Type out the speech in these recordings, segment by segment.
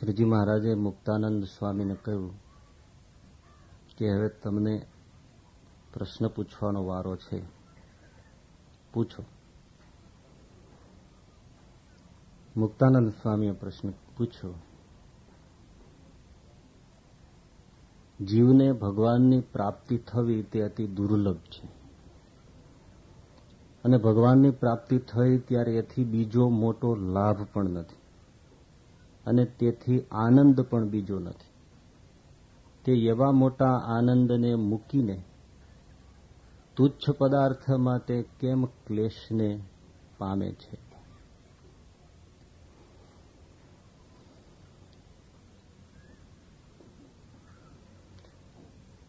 શ્રીજી મહારાજે મુક્તાનંદ સ્વામીને કહ્યું કે હવે તમને પ્રશ્ન પૂછવાનો વારો છે. પૂછો. મુક્તાનંદ સ્વામીએ પ્રશ્ન પૂછ્યો. જીવને ભગવાનની પ્રાપ્તિ થવી તે અતિ દુર્લભ છે. અને ભગવાનની પ્રાપ્તિ થઈ ત્યારે એથી બીજો મોટો લાભ પણ નથી. અને તેથી આનંદ પણ બીજો નથી. તે એવા મોટા આનંદને મૂકીને તુચ્છ પદાર્થ માટે કેમ ક્લેશને પામે છે?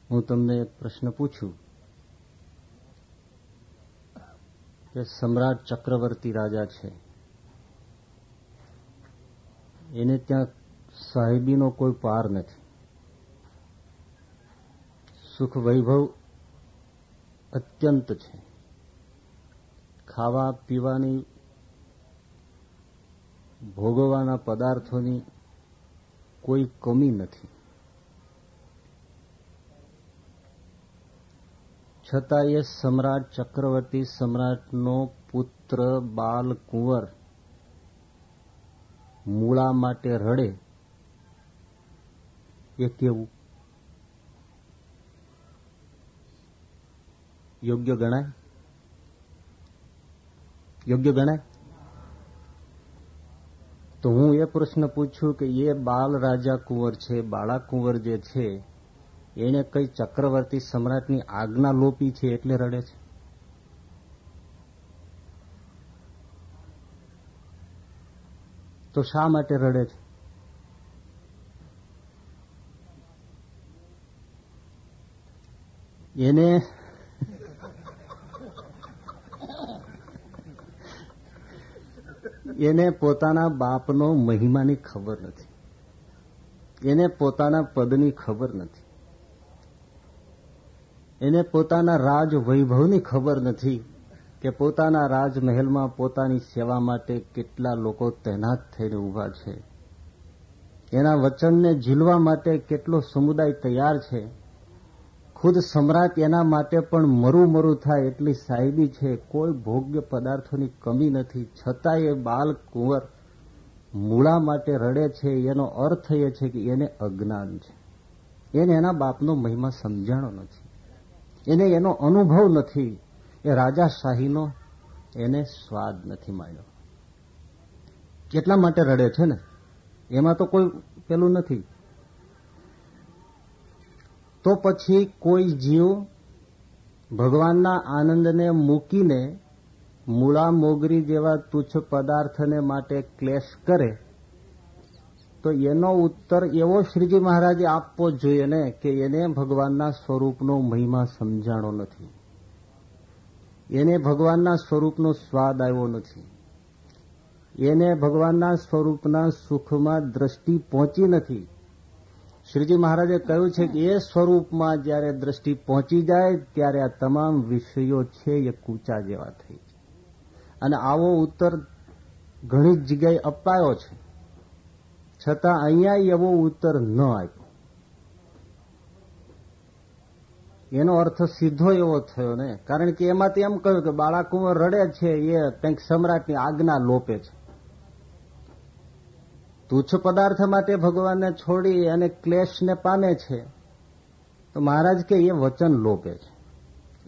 હું તમને એક પ્રશ્ન પૂછું કે સમ્રાટ ચક્રવર્તી રાજા છે. એને ત્યાં સાહેબીનો કોઈ પાર નથી. સુખ વૈભવ અત્યંત છે. ખાવા પીવાની, ભોગવવાના પદાર્થોની કોઈ કમી નથી. છતાં એ સમ્રાટ ચક્રવર્તી સમ્રાટનો પુત્ર બાલ કુંવર મૂળા માટે રડે, એ કેવું? યોગ્ય ગણાય? યોગ્ય ગણાય? તો હું એ પ્રશ્ન પૂછું કે એ બાલ રાજા કુંવર છે, બાળા કુંવર જે છે, એને કઈ ચક્રવર્તી સમ્રાટની આજ્ઞા લોપી છે એટલે રડે છે? તો શા માટે રડે છે? એને એને પોતાના બાપનો મહિમાની ખબર નથી. એને પોતાના પદની ખબર નથી. એને પોતાના રાજ વૈભવની ખબર નથી. કે પોતાના રાજમહેલમાં પોતાની સેવા માટે કેટલા લોકો તૈનાત થઈને ઊભા છે. એના વચનને ઝીલવા માટે કેટલો સમુદાય તૈયાર છે. ખુદ સમ્રાટ એના માટે પણ મરું મરું થાય એટલી સાહેબી છે. કોઈ ભોગ્ય પદાર્થોની કમી નથી. છતાં એ બાલ કુંવર મૂળા માટે રડે છે. એનો અર્થ એ છે કે એને અજ્ઞાન છે. એને એના બાપનો મહિમા સમજાણો નથી. એને એનો અનુભવ નથી. એ રાજાશાહીનો એને સ્વાદ નથી માણ્યો કેટલા માટે રડે છે ને, એમાં તો કોઈ પેલું નથી. તો પછી કોઈ જીવ ભગવાનના આનંદને મૂકીને મૂળા મોગરી જેવા તુચ્છ પદાર્થને માટે ક્લેશ કરે, તો એનો ઉત્તર એવો શ્રીજી મહારાજે આપવો જોઈએ ને કે એને ભગવાનના સ્વરૂપનો મહિમા સમજાણો નથી. એને ભગવાનના સ્વરૂપનો સ્વાદ આવ્યો નથી. એને ભગવાનના સ્વરૂપના સુખમાં દ્રષ્ટિ પહોંચી નથી. શ્રીજી મહારાજે કહ્યું છે કે એ સ્વરૂપમાં જ્યારે દ્રષ્ટિ પહોંચી જાય, ત્યારે આ તમામ વિષયો છે એ કૂચા જેવા થઈ અને આવો ઉત્તર ઘણી જગ્યાએ અપાયો છે. છતાં અહીંયા એવો ઉત્તર ન આપ્યો. એનો અર્થ સીધો એવો થયો ને. કારણ કે એમાંથી એમ કહ્યું કે બાળાકુંવર રડે છે, એ કંઈક સમ્રાટની આજ્ઞા લોપે છે. તુચ્છ પદાર્થ માટે ભગવાનને છોડી અને ક્લેશને પામે છે, તો મહારાજ કે એ વચન લોપે છે.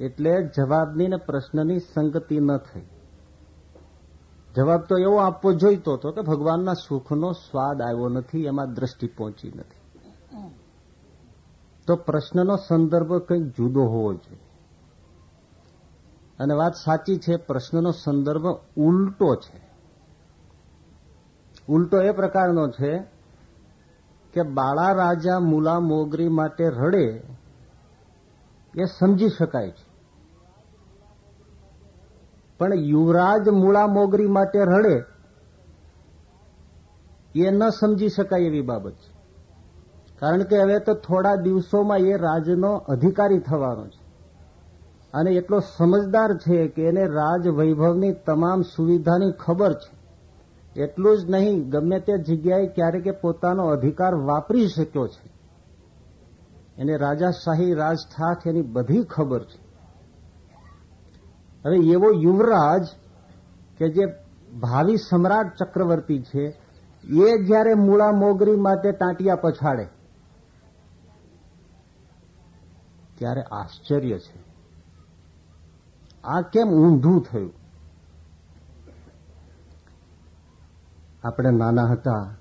એટલે જવાબની ને પ્રશ્નની સંગતિ ન થઈ. જવાબ તો એવો આપવો જોઈતો હતો કે ભગવાનના સુખનો સ્વાદ આવ્યો નથી, એમાં દ્રષ્ટિ પહોંચી નથી. તો પ્રશ્નનો સંદર્ભ કંઈક જુદો હોવો જોઈએ. અને વાત સાચી છે, પ્રશ્નનો સંદર્ભ ઉલટો છે. ઉલટો એ પ્રકારનો છે કે બાળા રાજા મુલા મોગરી માટે રડે એ સમજી શકાય છે. પણ યુવરાજ મુળા મોગરી માટે રડે એ ન સમજી શકાય એવી બાબત છે. કારણ કે હવે તો થોડા દિવસોમાં એ રાજનો અધિકારી થવાનો છે. અને એટલો સમજદાર છે કે એને રાજ વૈભવની તમામ સુવિધાની ખબર છે. એટલું જ નહીં, ગમે તે જગ્યાએ ક્યારેક પોતાનો અધિકાર વાપરી શક્યો છે. એને રાજાશાહી રાજઠાક એની બધી ખબર છે. હવે એવો યુવરાજ કે જે ભાવિ સમ્રાટ ચક્રવર્તી છે, એ જ્યારે મૂળા મોગરી માટે ટાંટિયા પછાડે ત્યારે આશ્ચર્ય છે. આ કેમ ઊંધું થયું? આપણે નાના હતા,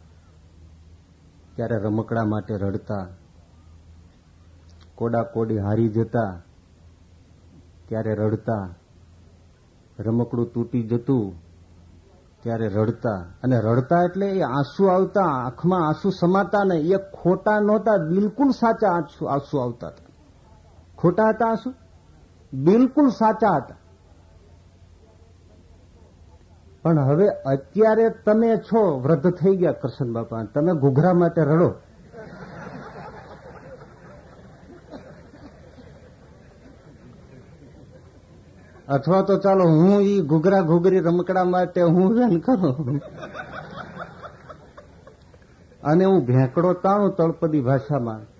ત્યારે રમકડા માટે રડતા, કોડા કોડી હારી જતા, ત્યારે રડતા, રમકડું તૂટી જતું, ત્યારે રડતા. અને રડતા એટલે એ આંસુ આવતા, આંખમાં આંસુ સમાતા નહીં, એ ખોટા નહોતા, બિલકુલ સાચા આંસુ આંસુ આવતા હતા. ખોટા હતા શું? બિલકુલ સાચા હતા. પણ હવે અત્યારે તમે છો, વૃદ્ધ થઈ ગયા, કૃષ્ણ બાપા. તમે ઘૂઘરા માટે રડો. અથવા તો ચાલો હું ઈ ઘૂઘરા ઘૂઘરી રમકડા માટે હું વેન કરું. અને હું ભેંકડો તાણું તળપદી ભાષામાં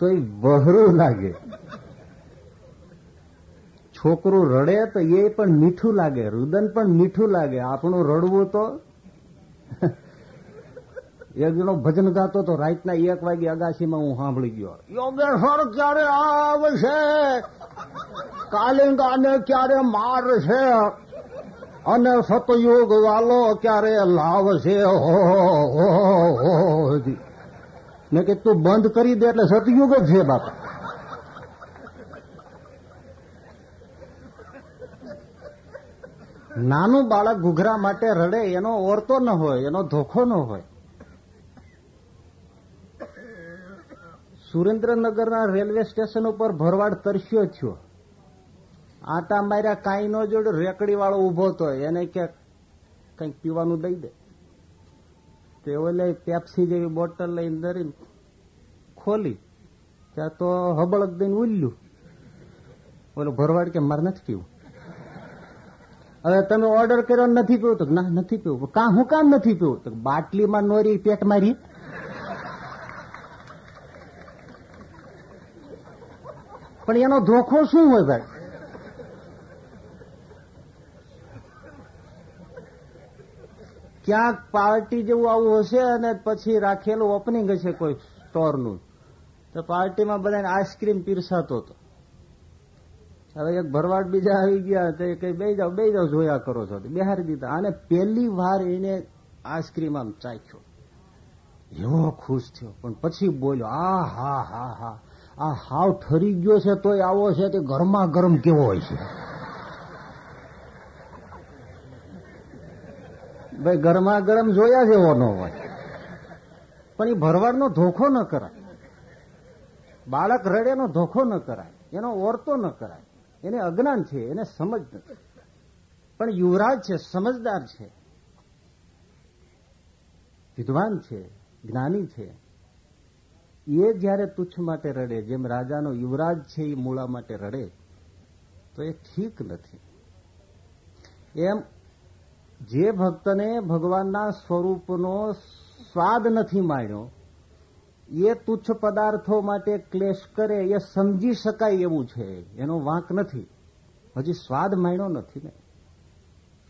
તો એ વહરું લાગે છોકરું રડે તો એ પણ મીઠું લાગે રુદન પણ મીઠું લાગે આપણું રડવું તો એક ભજન ગાતો તો રાતના એક વાગે અગાસીમાં હું સાંભળી ગયો યોગેશ્વર ક્યારે આવશે કાલિંગાને ક્યારે મારશે અને સતયુગ વાલો ક્યારે લાવશે હો હો હો મેં કે તું બંધ કરી દે એટલે સતયુગ જ છે બાપા. નાનું બાળક ઘૂઘરા માટે રડે, એનો ઓરતો ન હોય, એનો ધોખો ન હોય. સુરેન્દ્રનગરના રેલવે સ્ટેશન ઉપર ભરવાડ તરસ્યો થયો આટા માર્યા કાંઈ ન જોડે રેકડી વાળો ઊભો હતો એને કે કંઈક પીવાનું દઈ દે. તે ઓલે પેપ્સી જેવી બોટલ લઈને ધરીને ખોલી. ત્યાં તો હબળક દઈને ઉલ્યું. ઓલો ભરવાડ કે મારે નથી પીવું. હવે તમે ઓર્ડર કર્યો નથી પીવું તો ના, નથી પીવું. કા, હું કામ નથી પીવું? તો બાટલીમાં નોરી પેટ મારી. પણ એનો ધોખો શું હોય ભાઈ? ક્યાંક પાર્ટી જેવું આવું હશે અને પછી રાખેલું ઓપનિંગ હશે કોઈ સ્ટોરનું. તો પાર્ટીમાં બધાને આઈસ્ક્રીમ પીરસાતો હતો. હવે એક ભરવાડ બીજા આવી ગયા તો કઈ બે જાઓ બે જાઓ, જોયા કરો છો. બિહારી દીધા. અને પહેલી વાર એને આઈસ્ક્રીમ આમ ચાખ્યો. એવો ખુશ થયો. પણ પછી બોલ્યો, આ હા હા હા. આ હાવ ઠરી ગયો છે, તોય આવો છે, તે ગરમા ગરમ કેવો હોય છે? ભાઈ ગરમા ગરમ જોયા જેવો ન હોય. પણ એ ભરવાડનો ધોખો ન કરાય. બાળક રડેનો ધોખો ન કરાય. એનો ઓરતો ન કરાય. એને અજ્ઞાન છે, એને સમજ નથી. પણ યુવરાજ છે, સમજદાર છે. વિદ્વાન છે, જ્ઞાની છે. એ જયારે તુચ્છ માટે રડે, જેમ રાજાનો યુવરાજ છે એ મૂળા માટે રડે, તો એ ઠીક નથી. એમ જે ભક્તને ભગવાનના સ્વરૂપનો સ્વાદ નથી માણ્યો, એ તુચ્છ પદાર્થો માટે ક્લેશ કરે, એ સમજી શકાય એવું છે. એનો વાંક નથી. હજી સ્વાદ માણ્યો નથી ને.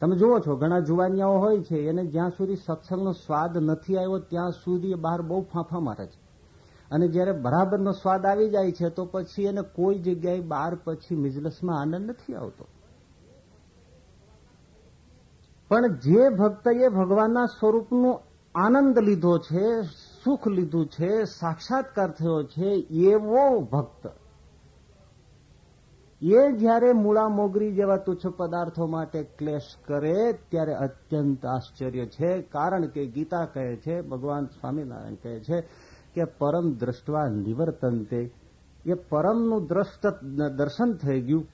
તમે જુઓ છો, ઘણા જુવાનિયાઓ હોય છે, એને જ્યાં સુધી સત્સંગનો સ્વાદ નથી આવ્યો, ત્યાં સુધી એ બહાર બહુ ફાંફા મારે છે. અને જયારે બરાબરનો સ્વાદ આવી જાય છે, તો પછી એને કોઈ જગ્યાએ બહાર પછી મિજલસમાં આનંદ નથી આવતો. પણ જે ભક્તએ ભગવાનના સ્વરૂપનો આનંદ લીધો છે, સુખ લીધું છે, સાક્ષાત્કાર થયો છે, એવો ભક્ત. એ જ્યારે મૂળા મોગરી જેવા તુચ્છ પદાર્થો માટે ક્લેશ કરે, ત્યારે અત્યંત આશ્ચર્ય છે, કારણ કે ગીતા કહે છે, ભગવાન સ્વામિનારાયણ કહે છે કે પરમ દ્રષ્ટવા નિવર્તનતે. એ પરમનું દ્રષ્ટ દર્શન થઈ ગયું.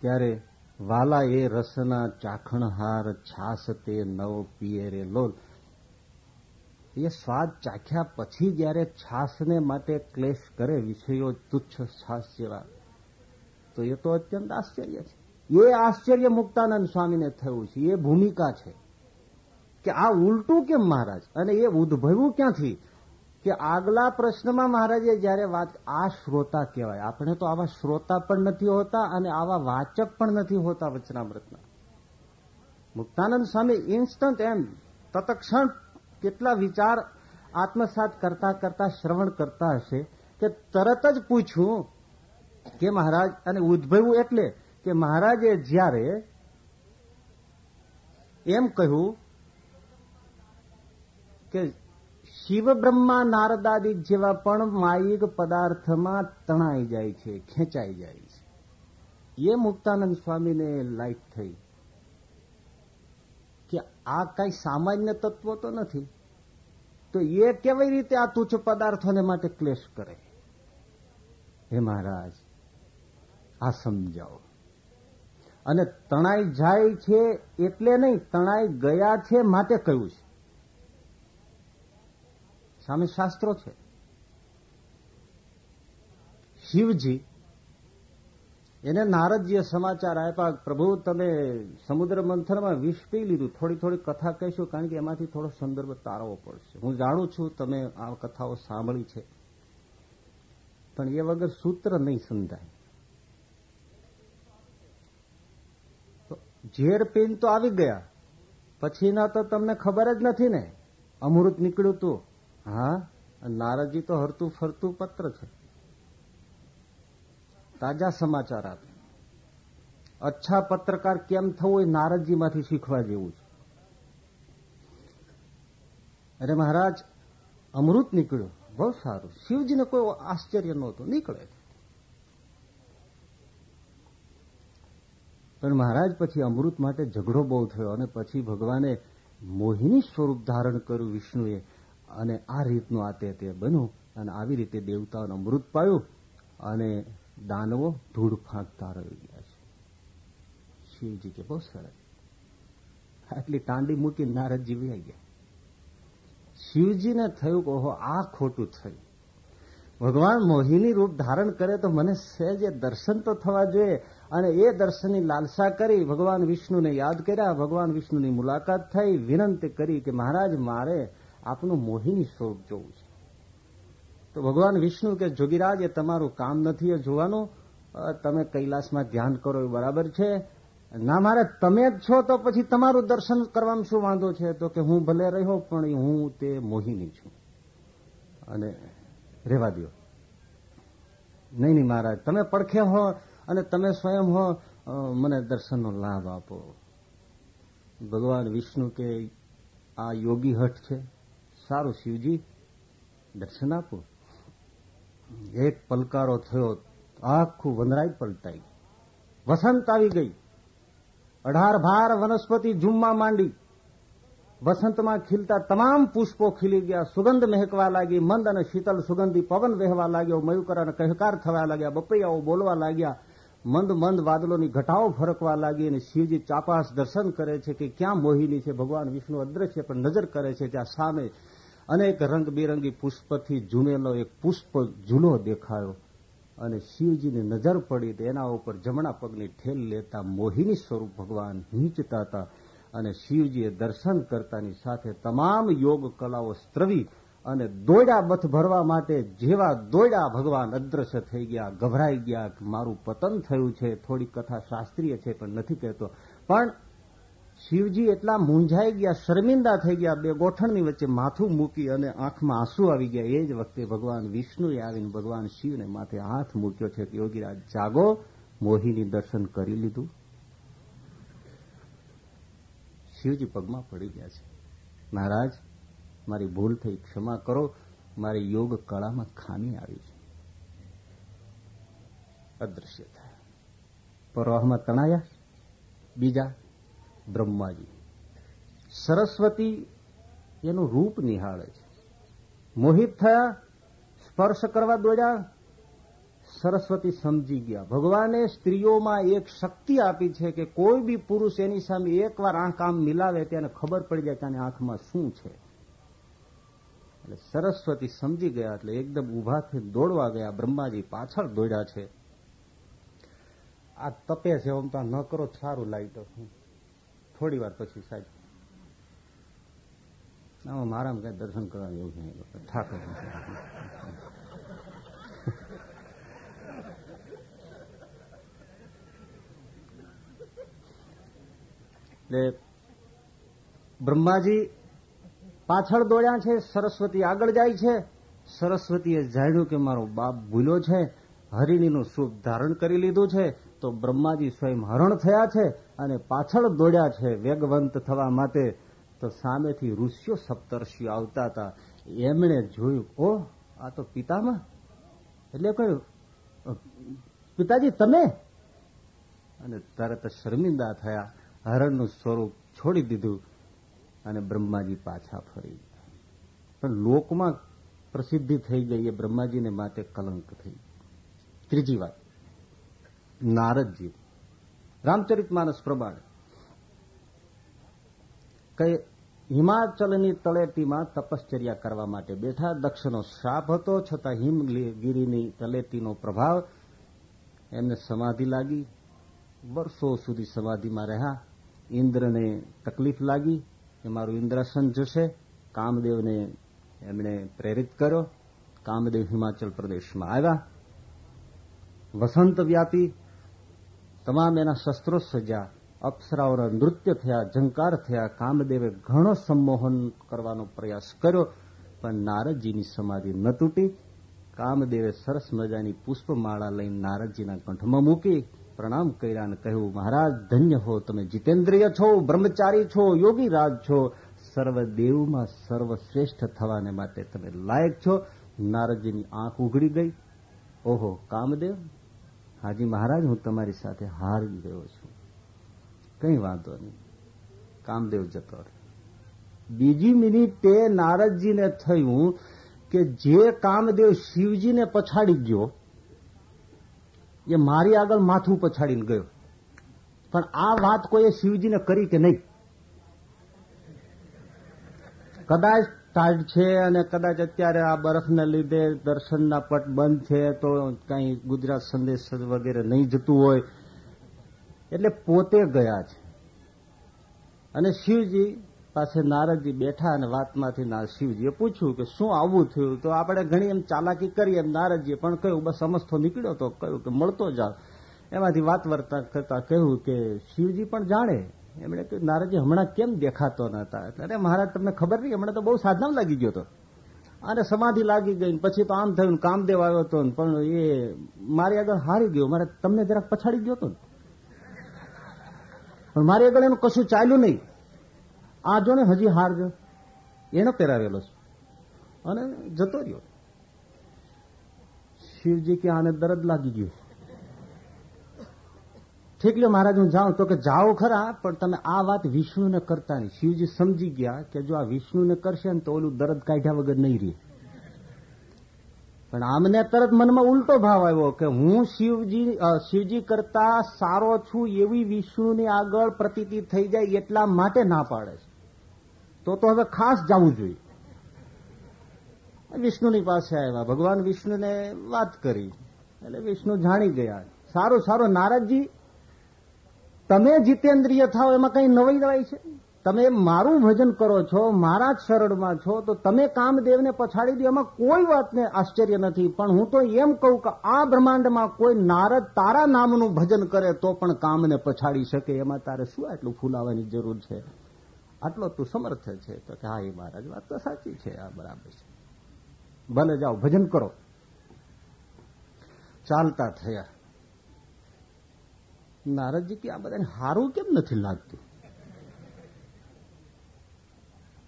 ત્યારે વાલા એ રસના ચાખણહાર છાસ તે નવ પીએ રે લોલ. એ સ્વાદ ચાખ્યા પછી જયારે છાસને માટે ક્લેશ કરે, વિષયો તુચ્છ છાસ જેવા, તો એ તો અત્યંત આશ્ચર્ય છે. એ આશ્ચર્ય મુક્તાનંદ સ્વામીને થયું છે. એ ભૂમિકા છે કે આ ઉલટું કેમ મહારાજ? અને એ ઉદ્ભવ્યું ક્યાંથી? કે આગલા પ્રશ્નમાં મહારાજે જયારે વાત આ શ્રોતા કહેવાય, આપણે તો આવા શ્રોતા પણ નથી હોતા અને આવા વાચક પણ નથી હોતા વચનામૃતના. મુક્તાનંદ સ્વામી ઇન્સ્ટન્ટ એમ, તત્ક્ષણ કેટલા વિચાર આત્મસાત કરતા કરતા શ્રવણ કરતા હશે કે તરત જ પૂછ્યું કે મહારાજ, અને ઉદ્ભવ્યું એટલે કે મહારાજે જ્યારે એમ કહ્યું કે શિવ બ્રહ્મા નારદાદિક જેવા પણ માયિક પદાર્થમાં તણાઈ જાય છે, ખેંચાઈ જાય છે. એ મુક્તાનંદ સ્વામીને લાઈટ થઈ કે આ કઈ સામાન્ય તત્વો તો નથી. તો એ કેવી રીતે આ તુચ્છ પદાર્થોને માટે ક્લેશ કરે? હે મહારાજ, આ સમજાવો. અને તણાઈ જાય છે એટલે નહીં, તણાઈ ગયા છે માટે કહ્યું છે? સામે શાસ્ત્રો છે. શિવજી એને નારદજીએ સમાચાર આપ્યા, પ્રભુ, તમે સમુદ્ર મંથનમાં વિષ પી લીધું. થોડી થોડી કથા કહીશું, કારણ કે એમાંથી થોડો સંદર્ભ તારવો પડશે. હું જાણું છું તમે આ કથાઓ સાંભળી છે. પણ એ વગર સૂત્ર નહીં સમજાય. ઝેર પીન તો આવી ગયા. પછીના તો તમને ખબર જ નથી ને. અમૃત નીકળ્યું તું. હા? નારદજી તો હરતું ફરતું પત્ર છે. તાજા સમાચાર આપે. અચ્છા પત્રકાર કેમ થવું એ નારદજીમાંથી શીખવા જેવું છે. અરે મહારાજ, અમૃત નીકળ્યો. બહુ સારું. શિવજીને કોઈ આશ્ચર્ય નહોતું. નીકળે પણ મહારાજ, પછી અમૃત માટે ઝઘડો બહુ થયો અને પછી ભગવાને મોહિની સ્વરૂપ ધારણ કર્યું વિષ્ણુએ. અને આ રીતનું આ તે બન્યું. અને આવી રીતે દેવતાઓને અમૃત પાયું અને દાનવો ધૂળ ફાંકતા રહી ગયા છે. શિવજી કે બહુ સરસ. આટલી ટાંડી મૂકી નારદજી વહી ગયા. શિવજીને થયું કે ઓહો, આ ખોટું થયું. ભગવાન મોહિની રૂપ ધારણ કરે તો મને સહેજે દર્શન તો થવા જોઈએ. અને એ દર્શનની લાલસા કરી ભગવાન વિષ્ણુને યાદ કર્યા. ભગવાન વિષ્ણુની મુલાકાત થઈ. વિનંતી કરી કે મહારાજ, મારે આપનું મોહિની સ્વરૂપ જોવું છે. તો ભગવાન વિષ્ણુ કે જોગીરાજ, એ તમારું કામ નથી, એ જોવાનું. તમે કૈલાસમાં ધ્યાન કરો, એ બરાબર છે. ના મારે તમે જ છો તો પછી તમારું દર્શન કરવામાં શું વાંધો છે? તો કે હું ભલે રહ્યો, પણ હું તે મોહિની છું. અને રેવા દો નહીં નહીં મહારાજ, તમે પડખે હો અને તમે સ્વયં હો મને દર્શનનો લાભ આપો. ભગવાન વિષ્ણુ કે આ યોગી હઠ છે? સારું શિવજી દર્શન આપો. એક પલકારો થયો, આખું વનરાય પલટાઈ. વસંત આવી ગઈ. અઢાર ભાર વનસ્પતિ ઝૂમમાં માંડી. વસંતમાં ખીલતા તમામ પુષ્પો ખીલી ગયા. સુગંધ મહેકવા લાગી. મંદ અને શીતલ સુગંધી પવન વહેવા લાગ્યો. મયુકર અને કહેકાર થવા લાગ્યા. બપૈયાઓ બોલવા લાગ્યા. મંદ મંદ વાદળોની ઘટાઓ ફરકવા લાગી અને શિવજી ચાપાસ દર્શન કરે છે કે ક્યાં મોહિની છે? ભગવાન વિષ્ણુ અદ્રશ્ય પણ નજર કરે છે ત્યાં સામે અનેક રંગબેરંગી પુષ્પથી ઝૂમેલો એક પુષ્પ ઝૂલો દેખાયો અને શિવજીની નજર પડી તો એના ઉપર જમણા પગની ઠેલ લેતા મોહિની સ્વરૂપ ભગવાન નીચતા હતા અને શિવજીએ દર્શન કરતાની સાથે તમામ યોગ કલાઓ સ્ત્રવી અને દોયડા બથ ભરવા માટે જેવા દોડા ભગવાન અદ્રશ્ય થઈ ગયા, ગભરાઈ ગયા મારું પતન થયું છે, થોડી કથા શાસ્ત્રીય છે પણ નથી કહેતો. પણ શિવજી એટલા મૂંઝાઈ ગયા, શર્મિંદા થઈ ગયા, બે ગોઠણની વચ્ચે માથું મૂકી અને આંખમાં આંસુ આવી ગયા. એ જ વખતે ભગવાન વિષ્ણુએ આવીને ભગવાન શિવને માથે હાથ મૂક્યો છે કે, યોગીરાજ, જાગો. મોહિની દર્શન કરી લીધું. શિવજી પગમાં પડી ગયા છે. મહારાજ, મારી ભૂલ થઈ, ક્ષમા કરો. મારી યોગ કળામાં ખામી આવી છે. અદ્રશ્ય થયા. પ્રવાહમાં તણાયા? બીજા બ્રહ્માજી. સરસ્વતી એનું રૂપ નિહાળે છે. મોહિત થયા, સ્પર્શ કરવા દોડ્યા, સરસ્વતી સમજી ગયા. ભગવાને સ્ત્રીઓમાં એક શક્તિ આપી છે કે કોઈ બી પુરુષ એની સામે એકવાર આંખ આમ મિલાવે તેને ખબર પડી જાય કે આંખમાં શું છે. એટલે સરસ્વતી સમજી ગયા એટલે એકદમ ઊભા દોડવા ગયા. બ્રહ્માજી પાછળ દોડ્યા છે. આ તપે છે, આમ તો ન કરો સારું લાવી તો થોડી વાર પછી સાહેબ. આમાં મારામાં કઈ દર્શન કરવાનું એવું નહીં થાક એટલે બ્રહ્માજી પાછળ દોડ્યા છે, સરસ્વતી આગળ જાય છે. સરસ્વતીએ જાણ્યું કે મારો બાપ ભૂલો છે, હરિણીનું સ્વરૂપ ધારણ કરી લીધું છે. તો બ્રહ્માજી સ્વયં હરણ થયા છે અને પાછળ દોડ્યા છે વેગવંત થવા માટે. તો સામેથી ઋષિઓ સપ્તર્ષિઓ આવતા હતા. એમણે જોયું, ઓ, આ તો પિતામાં એટલે કહ્યું, પિતાજી, તમે? અને તરત શર્મિંદા થયા, હરણનું સ્વરૂપ છોડી દીધું અને બ્રહ્માજી પાછા ફરી. પણ લોકમાં પ્રસિદ્ધિ થઈ ગઈ એ બ્રહ્માજીને માટે કલંક થઈ ત્રીજી વાત. નારદજી રામચરિત માનસ પ્રમાણે. કઈ હિમાચલની તળેટીમાં તપશ્ચર્યા કરવા માટે બેઠા. દક્ષનો શાપ હતો, છતાં હિમગીરીની તળેટીનો પ્રભાવ એમને સમાધિ લાગી. વર્ષો સુધી સમાધિમાં રહ્યા. ઇન્દ્રને તકલીફ લાગી કે મારું ઇન્દ્રાસન જશે. કામદેવને એમણે પ્રેરિત કર્યો. કામદેવ હિમાચલ પ્રદેશમાં આવ્યા. વસંત વ્યાપી. તમામ એના શસ્ત્રો સજ્યા અપ્સરાઓના નૃત્ય થયા, ઝંકાર થયા, કામદેવે ઘણો સંમોહન કરવાનો પ્રયાસ કર્યો, પણ નારદજીની સમાધિ ન તૂટી. કામદેવે સરસ મજાની પુષ્પમાળા લઈને નારદજીના કંઠમાં મૂકી પ્રણામ કર્યા અને કહ્યું, મહારાજ, ધન્ય હો તમે જીતેન્દ્રિય છો, બ્રહ્મચારી છો યોગી રાજ છો સર્વદેવમાં સર્વશ્રેષ્ઠ થવાને માટે તમે લાયક છો. નારદજીની આંખ ઉઘડી ગઈ. ઓહો, કામદેવ હાજી મહારાજ, હું તમારી સાથે હારી ગયો છું. કઈ વાંધો નહીં. કામદેવ જતો બીજી મિનિટે નારદજીને થયું કે જે કામદેવ શિવજીને પછાડી ગયો, એ મારી આગળ માથું પછાડીને ગયો. પણ આ વાત કોઈએ શિવજીને કરી કે નહીં? કદાચ ટાઈટ છે અને કદાચ અત્યારે આ બરફને લીધે દર્શનના પટ બંધ છે તો કઈ ગુજરાત સંદેશ વગેરે નહીં જતું હોય. એટલે પોતે ગયા છે. અને શિવજી પાસે નારદજી બેઠા અને વાતમાંથી શિવજીએ પૂછ્યું કે શું આવું થયું? તો આપણે ઘણી એમ ચાલાકી કરી એમ નારદજીએ પણ કહ્યું, બસ સમસ્તો નીકળ્યો તો કહ્યું કે મળતો જાવ એમાંથી વાત વર્તા કરતા કહ્યું કે શિવજી પણ જાણે. એમણે કહ્યું, નારદજી, હમણાં કેમ દેખાતો નતા અરે, મહારાજ, તમને ખબર નહીં, હમણાં તો બહુ સાધના લાગી ગયો હતો અને સમાધિ લાગી ગઈ પછી તો આમ થયું કામદેવ આવ્યો હતો પણ એ મારી આગળ હારી ગયો. મારે તમને જરાક પછાડી ગયો હતો પણ મારી આગળ એનું કશું ચાલ્યું નહીં. આ જો ને, હજી હારજો એનો પહેરાવેલો છે. અને જતો રહ્યો. શિવજી કે, આને દરદ લાગી ગયું લ્યો મહારાજ હું જાઉં તો કે જાઓ ખરા, પણ તમે આ વાત વિષ્ણુને કરતા નહીં. શિવજી સમજી ગયા કે જો આ વિષ્ણુને કરશે ને તો ઓલું દરદ કાઢ્યા વગર નહીં રહે. પણ આમને તરત મનમાં ઉલટો ભાવ આવ્યો કે હું શિવજી શિવજી કરતા સારો છું, એવી વિષ્ણુની આગળ પ્રતીતિ થઈ જાય એટલા માટે ના પાડે છે. તો તો હવે ખાસ જવું જોઈએ. વિષ્ણુની પાસે આવ્યા. ભગવાન વિષ્ણુને વાત કરી. એટલે વિષ્ણુ જાણી ગયા. સારું સારું, નારદજી તમે જીતેન્દ્રિય થાવ એમાં કઈ નવાઈ નવાઈ છે? તમે મારું ભજન કરો છો મારા જ શરણમાં છો, તો તમે કામદેવને પછાડી દો, એમાં કોઈ વાતને આશ્ચર્ય નથી. પણ હું તો એમ કહું કે આ બ્રહ્માંડમાં કોઈ નારદ તારા નામનું ભજન કરે તો પણ કામને પછાડી શકે. એમાં તારે શું આટલું ફૂલાવાની જરૂર છે? આટલો તું સમર્થ છે તો કે હા, એ મહારાજ વાત તો સાચી છે, આ બરાબર છે. ભલે જાઓ, ભજન કરો. ચાલતા થયા. નારદજી કે આ બધાને હારું કેમ નથી લાગતું?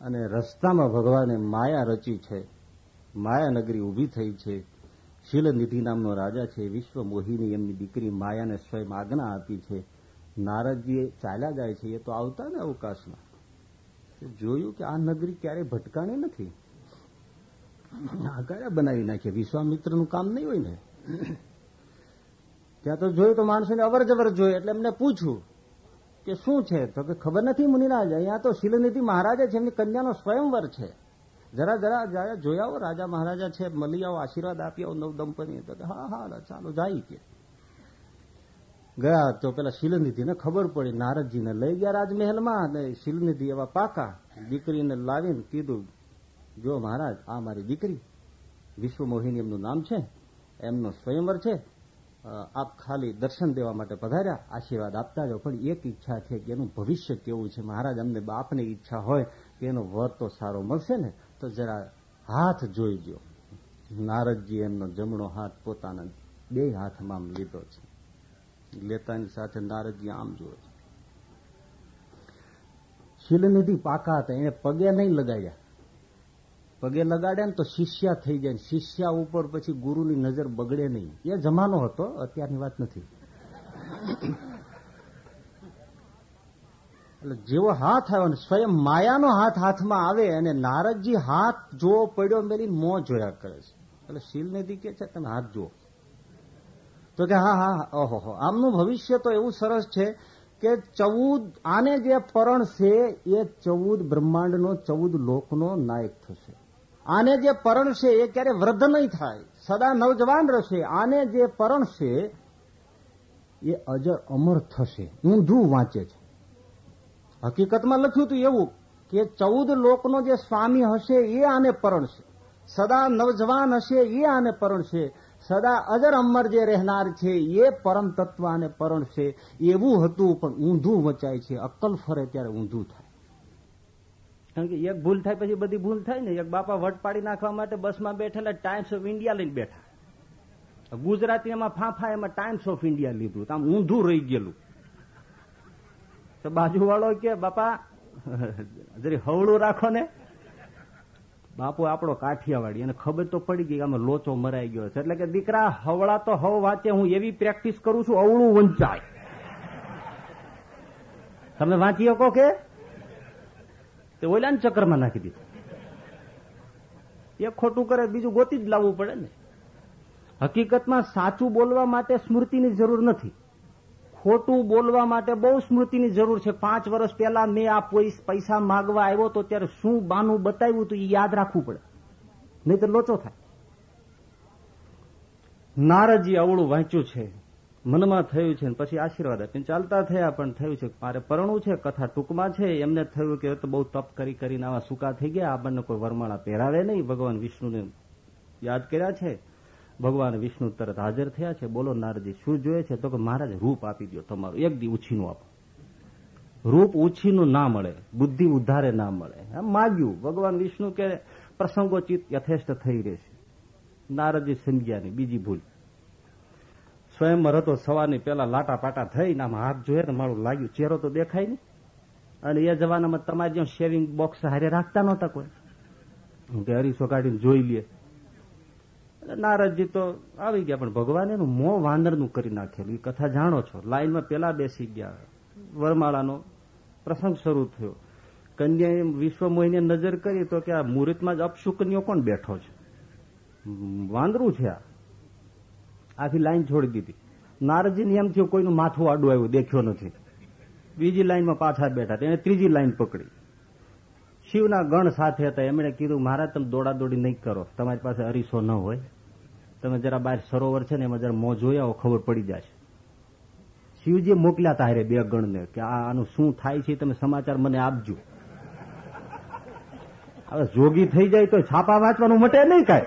અને રસ્તામાં ભગવાને માયા રચી છે, માયા નગરી ઊભી થઈ છે, શીલનિધિ નામનો રાજા છે વિશ્વ મોહિની એમની દીકરી માયાને સ્વયં આજ્ઞા આપી છે. નારદજી ચાલ્યા જાય છે, એ તો આવતા ને અવકાશમાં. જોયું કે આ નગરી ક્યારેય ભટકાણી નથી. આ ક્યારે બનાવી નાખીએ વિશ્વામિત્રનું કામ નહીં હોય ને? ત્યાં તો જોયું તો માણસોને અવર જવર જોયું, એટલે એમને પૂછ્યું કે શું છે? તો કે ખબર નથી મુનિરાજ, અહીંયા તો શિલનિધિ મહારાજા છે, એમની કન્યાનો સ્વયંવર છે. જરા જરા જરા જોયા રાજા મહારાજા છે, મળી આવો, આશીર્વાદ આપી આવો, નવ દંપતી તો હા હા ચાલો, જાય કે. ગયા તો પેલા શિલનિધિને ખબર પડી, નારદજીને લઈ ગયા રાજમહેલમાં અને શિલનિધિ એવા પાકા દીકરીને લાવીને કીધું, જો મહારાજ, આ મારી દીકરી વિશ્વ મોહિની એમનું નામ છે, એમનો સ્વયંવર છે આપ ખાલી દર્શન દેવા માટે પધાર્યા, આશીર્વાદ આપતા જાઓ. પણ એક ઈચ્છા છે કે એનું ભવિષ્ય કેવું છે? મહારાજ, અમને બાપની ઈચ્છા હોય કે એનો વર તો સારો મળશે ને, તો જરા હાથ જોઈ દો નારદજી એમનો જમણો હાથ પોતાના બે હાથમાં આમ લીધો છે. લેતાની સાથે નારદજી આમ જોયો છે. શિલનિધિ પાકા હતા એને પગે નહીં લગાડ્યા. પગે લગાડ્યા ને તો શિષ્યા થઈ જાય શિષ્યા ઉપર પછી ગુરુની નજર બગડે નહીં. એ જમાનો હતો, અત્યારની વાત નથી. એટલે જેવો હાથ આવ્યો ને, સ્વયં માયાનો હાથ હાથમાં આવે અને નારદજી હાથ જોવો પડ્યો મેલી મો જોયા કરે છે. એટલે શિલનિધિ કે છે, તમે હાથ જુઓ. તો કે હા હા ઓહો આમનું ભવિષ્ય તો એવું સરસ છે કે ચૌદ, આને જે પરણ છે, એ ચૌદ બ્રહ્માંડનો, ચૌદ લોકનો નાયક થશે. આને જે પરણ છે એ ક્યારે વૃદ્ધ નહીં થાય, સદા નવજવાન રહેશે. આને જે પરણ છે એ અજર અમર થશે. ઊંધું વાંચે છે. હકીકતમાં લખ્યું હતું એવું કે ચૌદ લોકનો જે સ્વામી હશે એ આને પરણ છે. સદા નવજવાન હશે એ આને પરણ છે. સદા અજર અમર જે રહેનાર છે એ પરમ તત્વ આને પરણ છે. એવું હતું પણ ઊંધું વચાય છે. અક્કલ ફરે ત્યારે ઊંધું થાય. કારણ કે એક ભૂલ થાય પછી બધી ભૂલ થાય ને, એક બાપા વટ પાડી નાખવા માટે બસમાં બેઠેલા ટાઈમ્સ ઓફ ઇન્ડિયા લઈને બેઠા. ગુજરાતી એમાં ફાંફા, એમાં ટાઈમ્સ ઓફ ઇન્ડિયા લીધું. આમ ઊંધું રહી ગયેલું. તો બાજુવાળો કે, બાપા, જરી હવળું રાખો ને. બાપુ આપણો કાઠિયાવાડી અને ખબર તો પડી ગઈ આમાં લોચો મરાઈ ગયો છે. એટલે કે, દીકરા, હવળા તો હવ વાંચે, હું એવી પ્રેક્ટિસ કરું છું, અવળું વંચાય. તમે વાંચી શકો કે? તે ઓલાને ચક્રમાં નાખી દીધું. એક ખોટું કરે, બીજું ગોતી જ લાવવું પડે ને. હકીકતમાં સાચું બોલવા માટે સ્મૃતિની જરૂર નથી. ખોટું બોલવા માટે બહુ સ્મૃતિની જરૂર છે. પાંચ વર્ષ પહેલા મેં આ પૈસા માગવા આવ્યો તો ત્યારે શું બાનું બતાવ્યું હતું એ યાદ રાખવું પડે. નહીં તો લોચો થાય. નારજી અવળું વાંચ્યું છે. મનમાં થયું છે પછી આશીર્વાદ આપીને ચાલતા થયા પણ થયું છે. મારે પરણું છે, કથા ટૂંકમાં છે. એમને થયું કે તો બહુ તપ કરી કરીને આવા સૂકા થઈ ગયા. આપણને કોઈ વરમાળા પહેરાવે નહીં. ભગવાન વિષ્ણુને યાદ કર્યા છે. ભગવાન વિષ્ણુ તરત હાજર થયા છે. બોલો નારજી શું જોઈએ છે? તો કે મહારાજ, રૂપ આપી દો તમારું. એક દી ઉછીનું આપો. રૂપ ઉછીનું ના મળે. બુદ્ધિ ઉધારે ના મળે. માગ્યું. ભગવાન વિષ્ણુ કે પ્રસંગોચિત યથેષ્ટ થઈ રહેશે. નારદજી સમજ્યા નહીં બીજી ભૂલ. સ્વયંવર હતો, સવારની પેલા લાટા પાટા થઈને આમ હાથ જોઈએ ને મારું લાગ્યું. ચહેરો તો દેખાય નહીં અને એ જમાનામાં તમારે જ્યાં શેવિંગ બોક્સ હારે રાખતા નહોતા કોઈ. કે હરીસો કાઢીને જોઈ લે. નારદજી તો આવી ગયા, પણ ભગવાન એનું મોં વાંદરનું કરી નાખેલું. એ કથા જાણો છો? લાઈનમાં પેલા બેસી ગયા. વરમાળાનો પ્રસંગ શરૂ થયો. કન્યાએ વિશ્વ મોહિને નજર કરી તો કે આ મુહૂર્તમાં જ અપશુકન્યો કોણ બેઠો છે? વાંદરું છે આ. આખી લાઈન છોડી દીધી. નારદજીને એમ થયું, કોઈનું માથું આડું આવ્યું, દેખ્યો નથી. બીજી લાઈનમાં પાછા બેઠા એને ત્રીજી લાઈન પકડી. શિવના ગણ સાથે હતા. એમણે કીધું મહારાજ તમે દોડાદોડી નહીં કરો. તમારી પાસે અરીસો ન હોય. તમે જરા બહાર સરોવર છે ને, એમાં જરા મોં જોઈ આવો, ખબર પડી જશે. શિવજી મોકલ્યા હતા હારે બે ગણને કે આનું શું થાય છે તમે સમાચાર મને આપજો. હવે જોગી થઈ જાય તો છાપા વાંચવાનું મટે નહીં કાંઈ.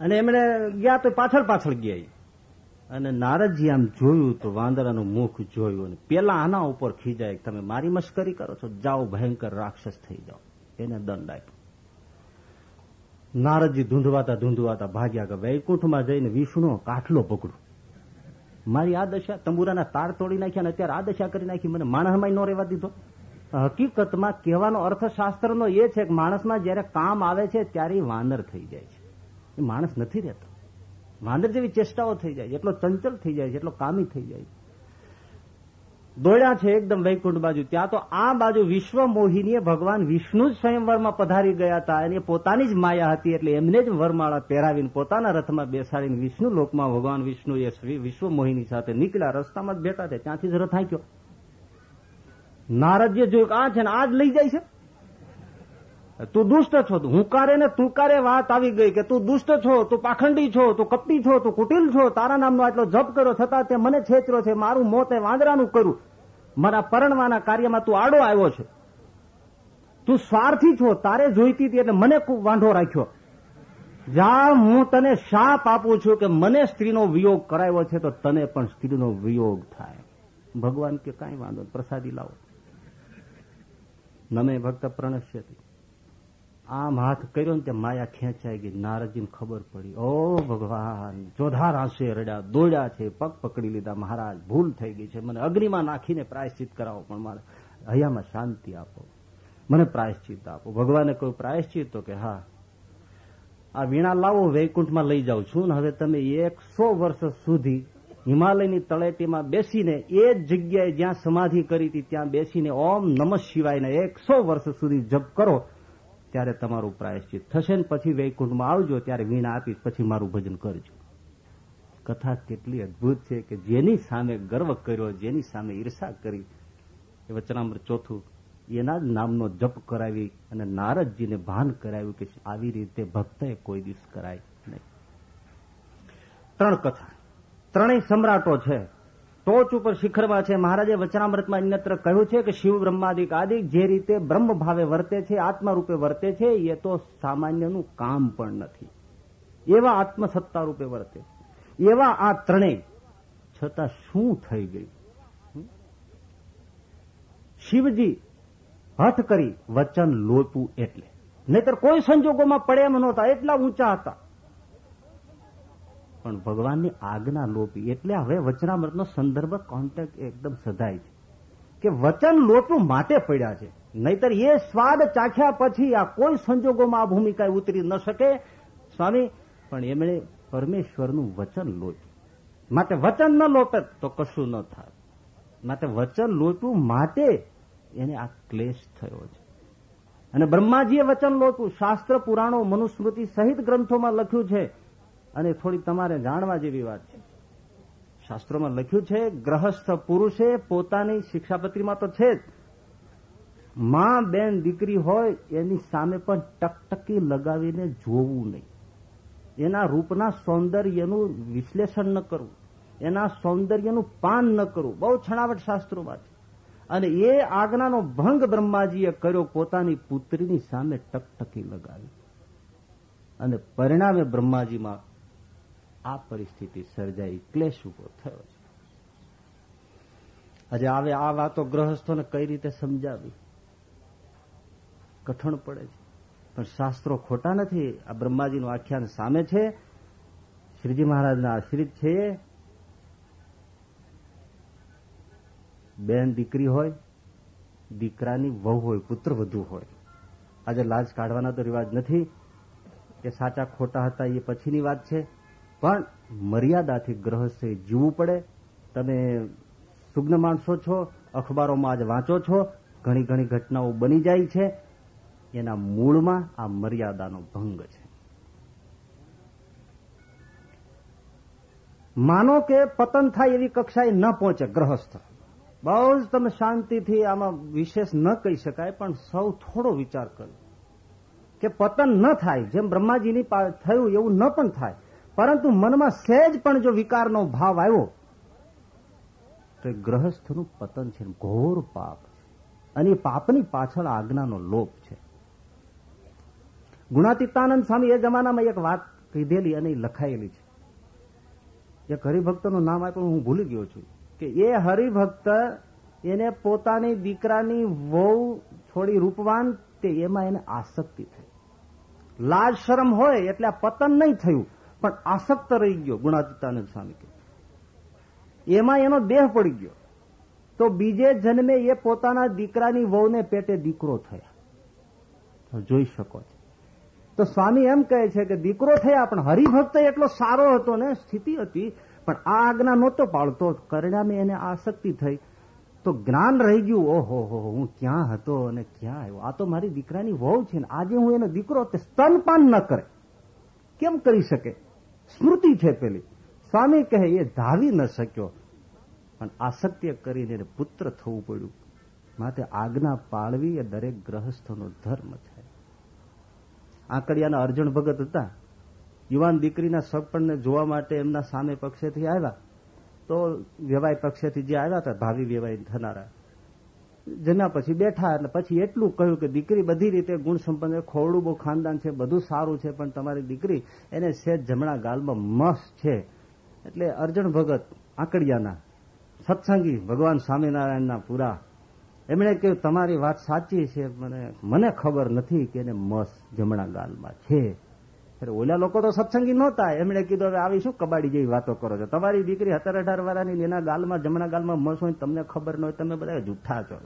અને એમણે ગયા તો પાછળ પાછળ ગયા. અને નારદજી આમ જોયું તો વાંદરાનું મુખ જોયું અને પેલા આના ઉપર ખીજાય તમે મારી મશ્કરી કરો છો, જાઓ ભયંકર રાક્ષસ થઈ જાઓ. એને દંડ આપ્યો. નારદજી ધૂંધવાતા ધૂંધવાતા ભાગ્યા કે વૈકુંઠમાં જઈને વિષ્ણુ કાઠલો પકડું મારી આ દશા તંબુરાના તાર તોડી નાખ્યા અને અત્યારે આ દશા કરી નાખી, મને માણસમાં ન રહેવા દીધો. હકીકતમાં કહેવાનો અર્થશાસ્ત્રનો એ છે કે માણસમાં જયારે કામ આવે છે, ત્યારે વાનર થઈ જાય છે. એ માણસ નથી રહેતો. વાંદર જેવી ચેષ્ટાઓ થઈ જાય એટલો ચંચલ થઈ જાય એટલો કામી થઈ જાય. દોડ્યા છે એકદમ વૈકુંઠ બાજુ. ત્યાં તો આ બાજુ વિશ્વ મોહિનીએ ભગવાન વિષ્ણુ જ સ્વયંવરમાં પધારી ગયા હતા અને પોતાની જ માયા હતી એટલે એમને જ વરમાળા પહેરાવીને પોતાના રથમાં બેસાડીને વિષ્ણુ લોકમાં ભગવાન વિષ્ણુ એ વિશ્વ મોહિની સાથે નીકળ્યા. રસ્તામાં જ બેઠા છે. ત્યાંથી જ રથ હાંક્યો નારદજી જોયું આ છે ને આ જ લઈ જાય છે? તું દુષ્ટ છો. હુંકારે ને તુકારે વાત આવી ગઈ કે તું દુષ્ટ છો, તું પાખંડી છો, તું કપટી છો, તું કુટિલ છો. તારા નામનો આટલો જપ કર્યો છતાં તે મને છેતરો છે, મારું મોત એ વાંદરાનું કરું. મારા પરણવાના કાર્યમાં તું આડો આવ્યો છે. તું સ્વાર્થી છો, તારે જોઈતી હતી એટલે મને વાંઢો રાખ્યો. જા, હું તને શાપ આપું છું કે મને સ્ત્રીનો વિયોગ કરાયો છે તો તને પણ સ્ત્રીનો વિયોગ થાય. ભગવાન કે કાંઈ વાંધો પ્રસાદી લાવો. નમે ભક્ત પ્રણશ્યતી. આમ હાથ કર્યો ને તે માયા ખેંચાઈ ગઈ. નારદજીને ખબર પડી. ઓ ભગવાન, જોધાર આંસુએ રડ્યા. દોડ્યા છે, પગ પકડી લીધા. મહારાજ, ભૂલ થઈ ગઈ છે. મને અગ્નિમાં નાખીને પ્રાયશ્ચિત કરાવો, પણ મારે હૈયામાં શાંતિ આપો. મને પ્રાયશ્ચિત આપો. ભગવાને કોઈ પ્રાયશ્ચિત તો કે, હા, આ વીણા લાવો, વૈકુંઠમાં લઈ જાઉં છું ને હવે તમે એકસો વર્ષ સુધી હિમાલયની તળેટીમાં બેસીને એ જ જગ્યાએ જ્યાં સમાધિ કરી હતી, ત્યાં બેસીને ઓમ નમઃ શિવાયને એકસો વર્ષ સુધી જપ કરો. ત્યારે તમારું પ્રાયશ્ચિત થશે ને પછી વૈકુંઠમાં આવજો, ત્યારે વીણા આપીશ, પછી મારું ભજન કરજો. કથા કેટલી અદભુત છે કે જેની સામે ગર્વ કર્યો, જેની સામે ઈર્ષા કરી. એ વચનામૃત ચોથું, એના જ નામનો જપ કરાવી અને નારદજીને ભાન કરાવ્યું કે આવી રીતે ભક્તએ કોઈ દિવસ કરાય નહીં. ત્રણ કથા. ત્રણેય સમ્રાટો છે. ટોચ ઉપર શિખરમાં છે. મહારાજે વચનામૃતમાં અન્યત્ર કહ્યું છે કે શિવ બ્રહ્માદિક આદિ જે રીતે બ્રહ્મ ભાવે વર્તે છે, આત્મારૂપે વર્તે છે એ તો સામાન્યનું કામ પણ નથી. એવા આત્મસત્તા રૂપે વર્તે. એવા આ ત્રણેય છતાં શું થઈ ગયું? શિવજી હથ કરી વચન લોતું એટલે. નહીતર કોઈ સંજોગોમાં પડે એમ નહોતા એટલા ઊંચા હતા. પણ ભગવાનની આજ્ઞા લોપી. એટલે હવે વચનામૃતનો સંદર્ભ કોન્ટેક્ટ એકદમ સધાય છે. કે વચન લોટું માટે પડ્યા છે. નહીતર એ સ્વાદ ચાખ્યા પછી આ કોઈ સંજોગોમાં આ ભૂમિકા ઉતરી ન શકે. સ્વામી, પણ એમણે પરમેશ્વરનું વચન લોટ્યું માટે વચન ન લોટત તો કશું ન થાય માટે વચન લોટવું માટે એને આ ક્લેશ થયો છે. અને બ્રહ્માજીએ વચન લોટવું શાસ્ત્ર પુરાણો મનુસ્મૃતિ સહિત ગ્રંથોમાં લખ્યું છે. અને થોડી તમારે જાણવા જેવી વાત છે. શાસ્ત્રોમાં લખ્યું છે, ગ્રહસ્થ પુરુષે પોતાની શિક્ષાપત્રીમાં તો છે જ. માં બેન દીકરી હોય, એની સામે પણ ટકટકી લગાવીને જોવું નહીં. એના રૂપના સૌંદર્યનું વિશ્લેષણ ન કરવું. એના સૌંદર્યનું પાન ન કરવું. બહુ છણાવટ શાસ્ત્રોમાં છે. અને એ આજ્ઞાનો ભંગ બ્રહ્માજીએ કર્યો, પોતાની પુત્રીની સામે ટકટકી લગાવી. અને પરિણામે બ્રહ્માજીમાં આ પરિસ્થિતિ સર્જાઈ, ક્લેશ ઊભો થયો છે. આજે આવે આ વાતો ગ્રહસ્થોને કઈ રીતે સમજાવી? કઠણ પડે છે. પણ શાસ્ત્રો ખોટા નથી. આ બ્રહ્માજીનું આખ્યાન સામે છે. શ્રીજી મહારાજના આશ્રિત છે. બેન દીકરી હોય, દીકરાની વહુ હોય, પુત્ર વધુ હોય. આજે લાજ કાઢવાના તો રિવાજ નથી. કે સાચા ખોટા હતા એ પછીની વાત છે. પણ મર્યાદાથી ગ્રહસ્થે જીવવું પડે. તમે સુગ્ન માણસો છો, અખબારોમાં આજ વાંચો છો, ઘણી ઘણી ઘટનાઓ બની જાય છે. એના મૂળમાં આ મર્યાદાનો ભંગ છે. માનો કે પતન થાય એવી કક્ષાએ ન પહોંચે ગ્રહસ્થ. બહુ જ તમે શાંતિથી આમાં વિશેષ ન કહી શકાય, પણ સૌ થોડો વિચાર કરો. કે પતન ન થાય, જેમ બ્રહ્માજીની થયું એવું ન પણ થાય પરંતુ મનમાં સહેજ પણ જો વિકારનો ભાવ આવ્યો, તો એ ગ્રહસ્થનું પતન છે ઘોર પાપ છે. અને એ પાપની પાછળ આજ્ઞાનો લોપ છે. ગુણાતીતાનંદ સ્વામી એ જમાનામાં એક વાત કીધેલી અને લખાયેલી છે. એક હરિભક્તનું નામ આપ્યું, હું ભૂલી ગયો છું, કે એ હરિભક્ત એને પોતાની દીકરાની વહુ થોડી રૂપવાન તે એમાં એને આસક્તિ થઈ. લાજ શરમ હોય એટલે પતન નહીં થયું. પણ આસક્ત રહી ગયો ગુણાતીતાનંદ સ્વામી કે. એમાં એનો દેહ પડી ગયો. તો બીજે જન્મે એ પોતાના દીકરાની વહુને પેટે દીકરો થયા. જોઈ શકો છો. તો સ્વામી એમ કહે છે કે દીકરો થયા પણ હરિભક્ત એટલો સારો હતો ને, સ્થિતિ હતી, પણ આ આજ્ઞા નહોતો પાળતો પરિણામે એને આસક્તિ થઈ. તો જ્ઞાન રહી ગયું. ઓહો, હો, હું ક્યાં હતો અને ક્યાં આવ્યો? આ તો મારી દીકરાની વહુ છે ને, આજે હું એનો દીકરો સ્તનપાન ન કરે. કેમ કરી શકે? સ્મૃતિ છે પેલી સ્વામી કહે, એ ધાવી ન શક્યો. પણ આસક્તિ કરીને પુત્ર થવું પડ્યું. માટે આજ્ઞા પાળવી એ દરેક ગ્રહસ્થનો ધર્મ છે આંકડિયાના અર્જુન ભગત હતા. યુવાન દીકરીના સગપણને જોવા માટે એમના સામે પક્ષેથી આવ્યા. તો વ્યવાય પક્ષેથી જે આવ્યા હતા, ભાવિ વ્યવાય થનારા. જમ્યા પછી બેઠા એટલે પછી એટલું કહ્યું કે દીકરી બધી રીતે ગુણ સંપન્ન ખોરડું બહુ ખાનદાન છે, બધું સારું છે, પણ તમારી દીકરી એને સેજ જમણા ગાલમાં મસ છે. એટલે અર્જુન ભગત આંકડિયાના, સત્સંગી ભગવાન સ્વામિનારાયણના પૂરા. એમણે કહ્યું, તમારી વાત સાચી છે મને મને ખબર નથી કે એને મસ જમણા ગાલમાં છે. ઓલા લોકો તો સત્સંગી નહોતા. એમણે કીધું, હવે આવી શું કબાડી જેવી વાતો કરો છો? તમારી દીકરી સત્તર અઢાર વાળાની એના ગાલમાં, જમણા ગાલમાં મસ હોય તમને ખબર ન હોય, તમે બધા જુઠ્ઠા છો.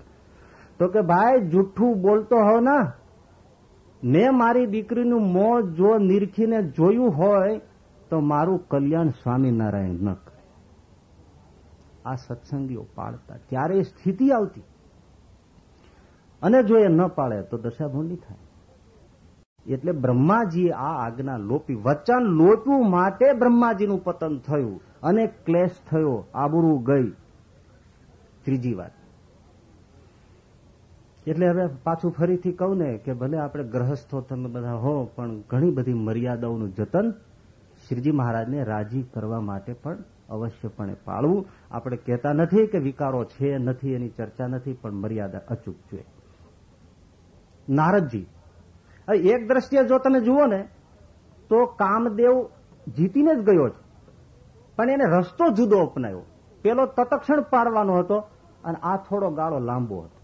તો કે, ભાઈ, જુઠ્ઠું બોલતો હો ના. મેં મારી દીકરીનું મોં જો નિરખીને જોયું હોય, તો મારું કલ્યાણ સ્વામિનારાયણ ન કરે. આ સત્સંગીઓ પાળતા. ત્યારે સ્થિતિ આવતી. અને જો એ ન પાળે, તો દશાભૂંડી થાય. એટલે બ્રહ્માજીએ આ આજ્ઞા લોપી. વચન લોપવું માટે બ્રહ્માજીનું પતન થયું અને ક્લેશ થયો, આબરૂ ગઈ. ત્રીજી વાત. એટલે હવે પાછું ફરીથી કહું ને કે ભલે આપણે ગ્રહસ્થો તમે બધા હો, પણ ઘણી બધી મર્યાદાઓનું જતન શ્રીજી મહારાજને રાજી કરવા માટે પણ અવશ્યપણે પાળવું. આપણે કહેતા નથી કે વિકારો છે નથી, એની ચર્ચા નથી, પણ મર્યાદા અચૂક જોઈએ નારદજી એક દ્રષ્ટિએ જો તમે જુઓ ને, તો કામદેવ જીતીને જ ગયો છે. પણ એને રસ્તો જુદો અપનાવ્યો. પેલો તતક્ષણ પાડવાનો હતો અને આ થોડો ગાળો લાંબો હતો.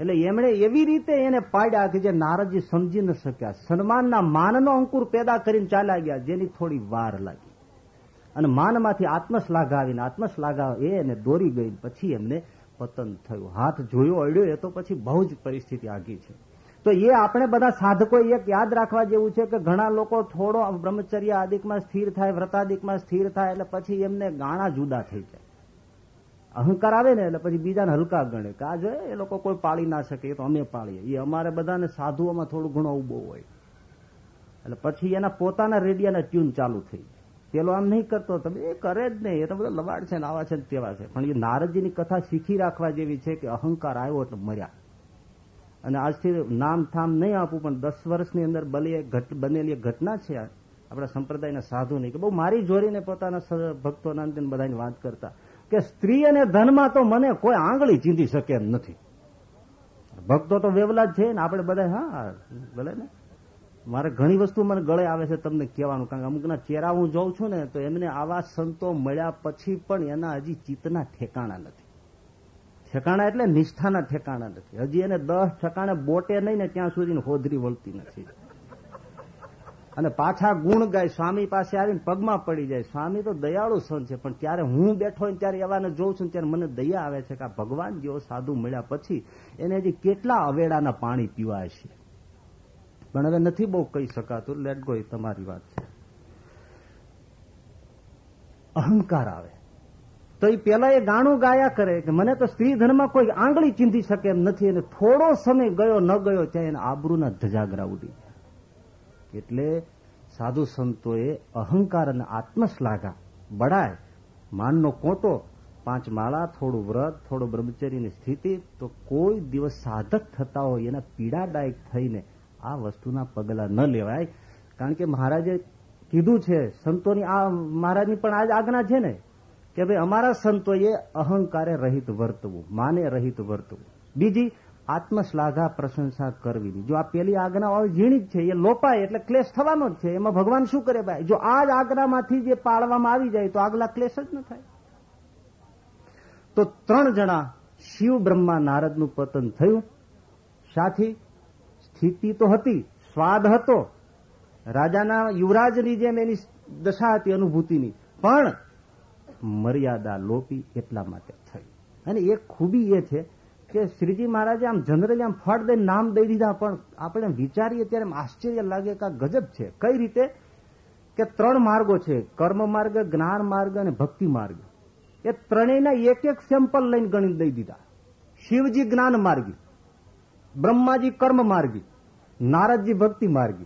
એટલે એમણે એવી રીતે એને પાડ્યા કે જે નારદજી સમજી ન શક્યા. સન્માનના માનનો અંકુર પેદા કરીને ચાલ્યા ગયા, જેની થોડી વાર લાગી. અને માનમાંથી આત્મશ્લાઘા આવીને આત્મશ્લાઘા એને દોરી ગઈ, પછી એમને પતન થયું. હાથ જોયો, અડ્યો, એ તો પછી બહુ જ પરિસ્થિતિ આગી છે. તો એ આપણે બધા સાધકો એક યાદ રાખવા જેવું છે કે ઘણા લોકો થોડો બ્રહ્મચર્ય આદિકમાં સ્થિર થાય, વ્રતાદિકમાં સ્થિર થાય, એટલે પછી એમને ગાણા જુદા થઈ જાય. અહંકાર આવે ને એટલે પછી બીજાને હલકા ગણે કે આ જોઈએ એ લોકો કોઈ પાળી ના શકે, એ તો અમે પાળીએ. એ અમારે બધાને સાધુઓમાં થોડું ઘણો ઊભો હોય. એટલે પછી એના પોતાના રેડિયાના ટ્યુન ચાલુ થઈ પેલો આમ નહીં કરતો, તમે એ કરે જ નહીં એ તો બધો લવાડ છે ને, આવા છે તેવા છે. પણ એ નારદજીની કથા શીખી રાખવા જેવી છે કે અહંકાર આવ્યો એટલે મર્યા. અને આજથી નામ થામ નહીં આપું પણ દસ વર્ષની અંદર બલી બનેલી ઘટના છે આપણા સંપ્રદાયના સાધુની કે બહુ મારી જોડીને પોતાના ભક્તોના બધાની વાત કરતા. કે સ્ત્રી અને ધનમાં તો મને કોઈ આંગળી ચીંધી શકે એમ નથી. ભક્તો તો વેવલા જ છે ને, આપણે બધા હા, ભલે ને. મારે ઘણી વસ્તુ મને ગળે આવે છે તમને કહેવાનું, કારણ કે અમુકના ચહેરા હું જોઉં છું ને, તો એમને આવા સંતો મળ્યા પછી પણ એના હજી ચિત્તના ઠેકાણા નથી. ઠેકાણા એટલે નિષ્ઠાના ઠેકાણા નથી. હજી એને દસ ઠેકાણે બોટે નહીં ને ત્યાં સુધી હોધરી વળતી નથી. અને પાછા ગુણ ગાય, સ્વામી પાસે આવીને પગમાં પડી જાય. સ્વામી તો દયાળુ સંત છે, પણ ત્યારે હું બેઠો ને ત્યારે એવાને જોઉં છું ત્યારે મને દયા આવે છે કે આ ભગવાન જેવો સાધુ મળ્યા પછી એને હજી કેટલા અવેડાના પાણી પીવાય છે. પણ હવે નથી બહુ કહી શકાતું. લેટ ગો તમારી વાત છે. અહંકાર આવે. તો એ પેલા એ ગાણું ગાયા કરે કે મને તો સ્ત્રી ધનમાં કોઈ આંગળી ચીંધી શકે એમ નથી અને થોડો સમય ગયો ન ગયો ત્યાં એને આબરૂના ધજાગરા ઉડી એટલે સાધુ સંતોએ અહંકાર અને આત્મશ્લાઘા બળાય માનનો કોટો, પાંચ માળા, થોડું વ્રત, થોડું બ્રહ્મચર્યની સ્થિતિ, તો કોઈ દિવસ સાધક થતા હોય એના પીડાદાયક થઈને આ વસ્તુના પગલા ન લેવાય. કારણ કે મહારાજે કીધું છે, સંતોની આ, મહારાજની પણ આજ આજ્ઞા છે ને કે ભાઈ અમારા સંતોએ અહંકારે રહિત વર્તવું, માને રહિત વર્તવું. બીજી, આત્મશ્લાઘા પ્રશંસા કરવી જો આ પેલી આજ્ઞા ઝીણી જ છે, એ લોપાય એટલે ક્લેશ થવાનો જ છે. એમાં ભગવાન શું કરે ભાઈ? જો આ જ આજ્ઞામાંથી જે પાળવામાં આવી જાય, તો આગલા ક્લેશ જ ન થાય. તો ત્રણ જણા શિવ બ્રહ્મા નારદનું પતન થયું. સાથી, સ્થિતિ તો હતી, સ્વાદ હતો. રાજાના યુવરાજની જેમ એની દશા હતી, અનુભૂતિની. પણ મર્યાદા લોપી એટલા માટે થઈ. અને એક ખૂબી એ છે કે શ્રીજી મહારાજે આમ જનરલી આમ ફળ દઈને નામ દઈ દીધા, પણ આપણે વિચારીએ ત્યારે આશ્ચર્ય લાગે કે ગજબ છે. કઈ રીતે? કે ત્રણ માર્ગો છે. કર્મ માર્ગ, જ્ઞાન માર્ગ અને ભક્તિ માર્ગ. એ ત્રણેયના એક એક સેમ્પલ લઈને ગણી દઈ દીધા. શિવજી જ્ઞાન માર્ગી, બ્રહ્માજી કર્મ માર્ગી, નારદજી ભક્તિ માર્ગી.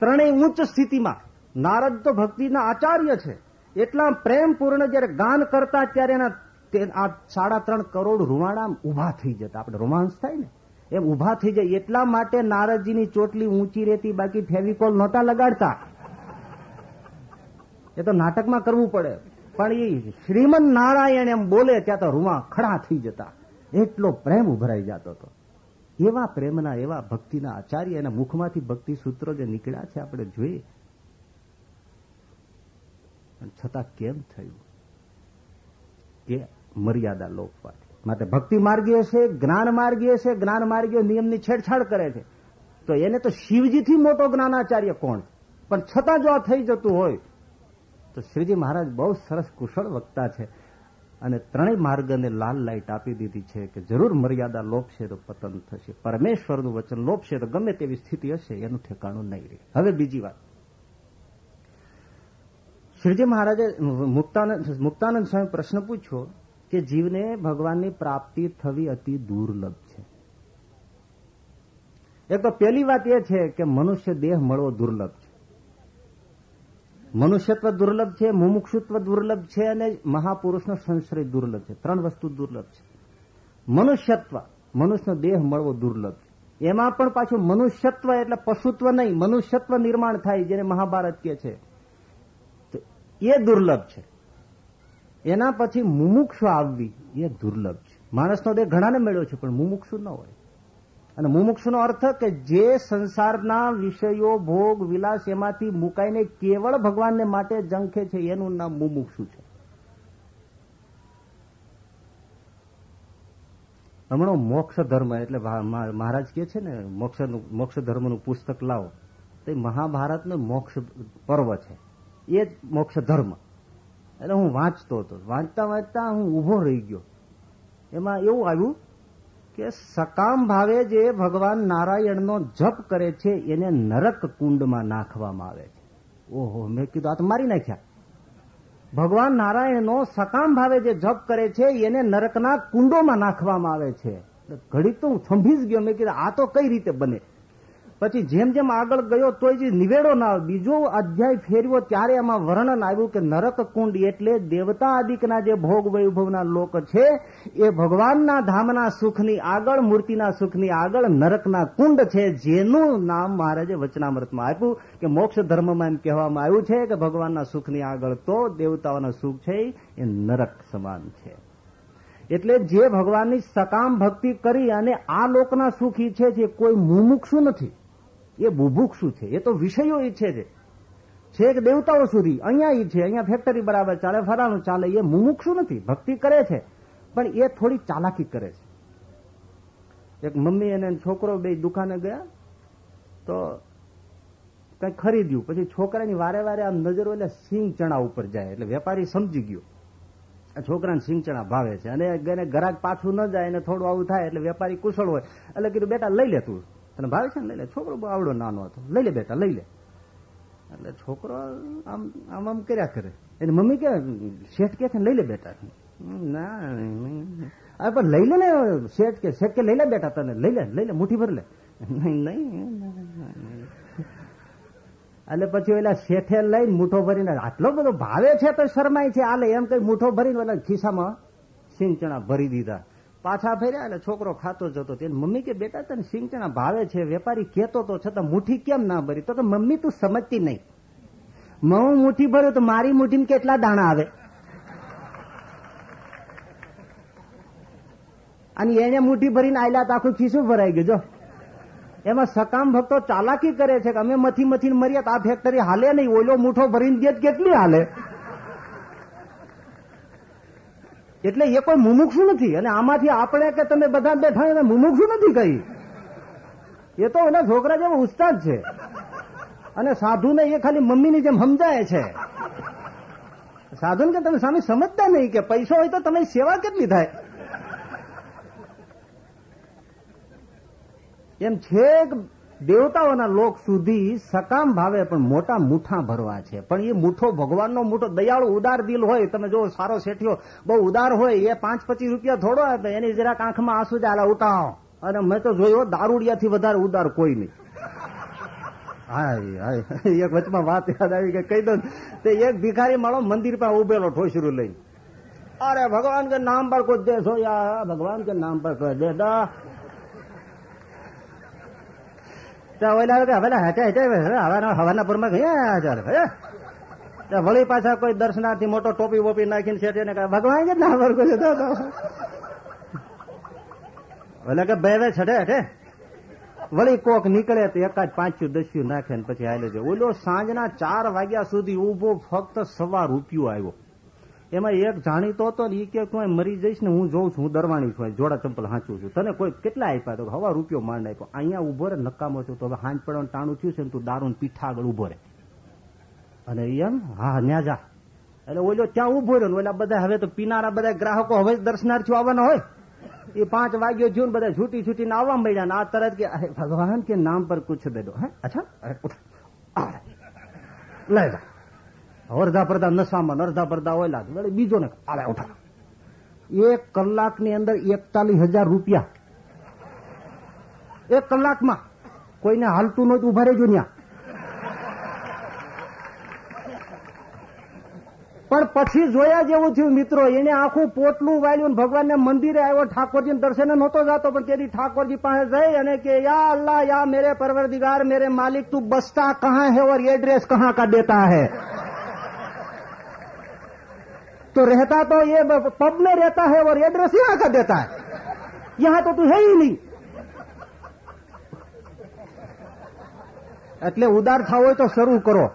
ત્રણેય ઉચ્ચ સ્થિતિમાં. નારદ તો ભક્તિના આચાર્ય છે. એટલા પ્રેમપૂર્ણ જયારે ગાન કરતા ત્યારે એના આ સાડા ત્રણ કરોડ રૂવાડા ઊભા થઈ જતા. આપણે રોમાંસ થાય ને? એમ ઊભા થઈ જાય. એટલા માટે નારદજીની ચોટલી ઊંચી રહેતી, બાકી ફેવિકોલ નહોતા લગાડતા. એ તો નાટકમાં કરવું પડે. પણ એ શ્રીમન નારાયણ એમ બોલે ત્યાં તો રૂમા ખડા થઈ જતા. એટલો પ્રેમ ઉભરાઈ જતો હતો. એવા પ્રેમના, એવા ભક્તિના આચાર્ય એના મુખમાંથી ભક્તિ સૂત્રો જે નીકળ્યા છે, આપણે જોઈએ. છતાં કેમ થયું? કે મર્યાદા લોપવાથી માટે ભક્તિ માર્ગીય છે, જ્ઞાન માર્ગીય છે, જ્ઞાન માર્ગીય નિયમની છેડછાડ કરે છે. તો એને તો શિવજીથી મોટો જ્ઞાનાચાર્ય કોણ? પણ છતાં જો આ થઈ જતું હોય, તો શ્રીજી મહારાજ બહુ સરસ કુશળ વક્તા છે. અને ત્રણેય માર્ગને લાલ લાઈટ આપી દીધી છે કે જરૂર મર્યાદા લોપશે તો પતન થશે. પરમેશ્વરનું વચન લોપશે તો ગમે તેવી સ્થિતિ હશે, એનું ઠેકાણું નહીં રહે. હવે બીજી વાત. શ્રીજી મહારાજે મુક્તાનંદ મુક્તાનંદ સ્વામી પ્રશ્ન પૂછ્યો કે જીવને ભગવાનની પ્રાપ્તિ થવી અતિ દુર્લભ છે એક તો પહેલી વાત એ છે કે મનુષ્ય દેહ મળવો દુર્લભ છે મનુષ્યત્વ દુર્લભ છે મુમુક્ષુત્વ દુર્લભ છે અને મહાપુરુષનો સંશ્રય દુર્લભ છે ત્રણ વસ્તુ દુર્લભ છે મનુષ્યત્વ મનુષ્યનો દેહ મળવો દુર્લભ છે એમાં પણ પાછું મનુષ્યત્વ એટલે પશુત્વ નહીં, મનુષ્યત્વ નિર્માણ થાય, જેને મહાભારત કે છે। એ દુર્લભ છે. એના પછી મુમુક્ષુ આવવી એ દુર્લભ છે. માણસનો દેહ ઘણાને મળ્યો છે, પણ મુમુક્ષુ ન હોય. અને મુમુક્ષુનો અર્થ કે જે સંસારના વિષયો, ભોગ, વિલાસ એમાંથી મુકાઈને કેવળ ભગવાનને માટે જંખે છે, એનું નામ મુમુક્ષુ છે. હમણાં મોક્ષ ધર્મ, એટલે મહારાજ કે છે ને મોક્ષ મોક્ષ ધર્મનું પુસ્તક લાવો. તો મહાભારતનો મોક્ષ પર્વ છે. એ જ મોક્ષ ધર્મ. એટલે હું વાંચતો હતો. વાંચતા વાંચતા હું ઊભો રહી ગયો. એમાં એવું આવ્યું કે સકામ ભાવે જે ભગવાન નારાયણનો જપ કરે છે, એને નરક કુંડમાં નાખવામાં આવે છે. ઓહો, મેં કીધું, આ તો મારી નાખ્યા. ભગવાન નારાયણનો સકામ ભાવે જે જપ કરે છે, એને નરકના કુંડોમાં નાખવામાં આવે છે. ઘડીક તો હું થંભી જ ગયો. મેં કીધું, આ તો કઈ રીતે બને? પછી જેમ જેમ આગળ ગયો, તોય જે નિવેડો ના બીજો અધ્યાય ફેરવ્યો ત્યારે એમાં વર્ણન આવ્યું કે નરક કુંડ એટલે દેવતા આદિકના જે ભોગ વૈભવના લોક છે, એ ભગવાનના ધામના સુખની આગળ, મૂર્તિના સુખની આગળ નરકના કુંડ છે, જેનું નામ મહારાજે વચનામૃતમાં આપ્યું કે મોક્ષ ધર્મમાં એમ કહેવામાં આવ્યું છે કે ભગવાનના સુખની આગળ તો દેવતાઓના સુખ છે એ નરક સમાન છે. એટલે જે ભગવાનની સકામ ભક્તિ કરી અને આ લોકના સુખ છે છે કોઈ મુમુક્ષુ નથી એ બુભુક્ષુ છે? એ તો વિષયો ઈચ્છે છે છેક દેવતાઓ સુધી? અહીંયા ઈચ્છે અહીંયા ફેક્ટરી બરાબર ચાલે ફરાણું ચાલે, એ મુમુક્ષુ નથી? ભક્તિ કરે છે, પણ એ થોડી ચાલાકી કરે છે. એક મમ્મી અને છોકરો બે દુકાને ગયા, તો કઈ ખરીદ્યું. પછી છોકરાની વારે વારે આમ નજરો એટલે સિંગ ચણા ઉપર જાય, એટલે વેપારી સમજી ગયો. છોકરાને સિંગ ચણા ભાવે છે. અને એને ગ્રાહક પાછું ન જાય અને થોડું આવું થાય, એટલે વેપારી કુશળ હોય. એટલે કીધું, બેટા, લઈ લે તું. તને ભાવે છે ને લઈ લે. છોકરો બહુ આવડો નાનો હતો. લઈ લે બેટા, લઈ લે. એટલે છોકરો આમ આમ આમ કર્યા કરે. એની મમ્મી કે, શેઠ કે છે લઈ લે બેટા. ના પણ લઈ લે ને, શેઠ કે શેઠ કે લઈ લે બેટા તને. લઈ લે લઈ લે, મુઠ્ઠી ભર લે. નહીં નહીં. એટલે પછી ઓલા શેઠે લઈને મુઠો ભરીને, આટલો બધો ભાવે છે તો શરમાય છે. આલે એમ કઈ મુઠો ભરીને ઓલા ખિસ્સામાં સિંચણા ભરી દીધા. પાછા ફેર્યા એટલે છોકરો ખાતો જતો મમ્મી કે, બેટા, તને સિંગ ભાવે છે, વેપારી કેતો તો છતાં મુઠ્ઠી કેમ ના ભરી? તો મમ્મી, તું સમજતી નહીં. હું મુઠ્ઠી ભર્યું તો મારી મુઠ્ઠીમાં કેટલા દાણા આવે? અને એને મુઠ્ઠી ભરીને આયલા તો આખું ખીસું ભરાઈ ગયું. જો, એમાં સકામ ભક્તો ચાલાકી કરે છે કે અમે મથી મથી મર્યા આ ફેક્ટરી હાલે નહીં. ઓલો મુઠો ભરીને દે કેટલી હાલે? એટલે એ કોઈ મુમુક્ષુ નથી. અને આમાંથી આપણે કે તમે બધા બેઠા એને મુમુક્ષુ નથી કહી. એ તો એના છોકરા જેવો ઉસ્તાદ છે. અને સાધુને એ ખાલી મમ્મીની જેમ સમજાય છે. સાધુને કે તમે સામે સમજતા નહીં કે પૈસો હોય તો તમે સેવા કેટલી થાય? એમ છેક દેવતાઓના લોક સુધી સકામ ભાવે પણ મોટા મુઠા ભરવા છે. પણ એ મુઠો ભગવાનનો મુઠો દયાળુ ઉદાર દિલ હોય, તમે જો સારો શેઠિયો, બહુ ઉદાર હોય, એ પાંચ પચીસ રૂપિયા થોડો આપે, એની જરાક આંખમાં આંસુ ચાલે ઉતાવો અને મેં તો જોયો, દારૂડિયાથી વધારે ઉદાર કોઈ નહીં. હાય એક વચમાં વાત યાદ આવી કે કહી દઉં, તે એક ભિખારી માળો મંદિર પર ઉભેલો, ઠોસરું લઈને. અરે ભગવાન કે નામ પર કોઈ દેશો યા ભગવાન કે નામ પર કોઈ દા તો ઓલા હવે હેઠે હેઠે હવાના હવાના પુરમાં ગયા ચાલે તો વળી પાછા કોઈ દર્શનાર્થી મોટો ટોપી વોપી નાખીને છે ને ભગવાન જ ના વર્ગો છે તો. ઓલા કે બે છઠે હેઠે વળી કોક નીકળે તો એકાદ પાંચ્યું, દસ્યું નાખે ને પછી હાલે છે. ઓલો સાંજના ચાર વાગ્યા સુધી ઊભો ફક્ત સવા રૂપિયો આવ્યો. એમાં એક જાણીતો હતો ને એ કે કોઈ મરી જઈશ ને હું જોઉં છું, હું દરવાણી છું જોડા ચંપલ હાંચું છું. તને કોઈ કેટલા આપ્યા તો હવા રૂપિયો માંડ આપ્યો અહીંયા ઊભો રે નકામો છું તો હવે હાંચ પડવાનું ટાણું થયું છે ને તું દારૂ પીઠા આગળ ઊભો રે. અને એમ, હા ન્યા જા. એટલે ઓલો ત્યાં ઊભો રહ્યો ને? ઓલા બધા હવે તો પીનારા બધા ગ્રાહકો હવે દર્શનાર્થીઓ આવવાના હોય. એ પાંચ વાગ્યો થયું બધા છૂટી છૂટીને આવવા મળ્યા આ તરત કે ભગવાન કે નામ પર કુછ દે હે? અચ્છા, અરે ઉઠ. આ લે. લે જા. અડધા પડધા નશામાં અડધા પડધા ઓયલા વળી બીજો ને આવે ઉઠા એક કલાકની અંદર એકતાલીસ હજાર રૂપિયા. એક કલાકમાં. કોઈને હાલતું નહોતું, ઊભા રહેજો ત્યાં પણ પછી જોયા જેવું થયું, મિત્રો, એને આખું પોટલું વાળ્યું ભગવાનને મંદિરે આવ્યો ઠાકોરજી દર્શને નહોતો જતો, પણ તેથી ઠાકોરજી પાસે જઈ અને કે, યા અલ્લાહ, યા મેરે પરવરદિગાર, મેરે માલિક, તું બસતા કહા હે ઓર એડ્રેસ કહા કા દેતા હે? तो रहता तो ये पब में रहता है और एड्रेस यहाँ का देता है यहाँ तो तू है ही नहीं એટલે ઉદાર થવું હોય તો શરૂ કરો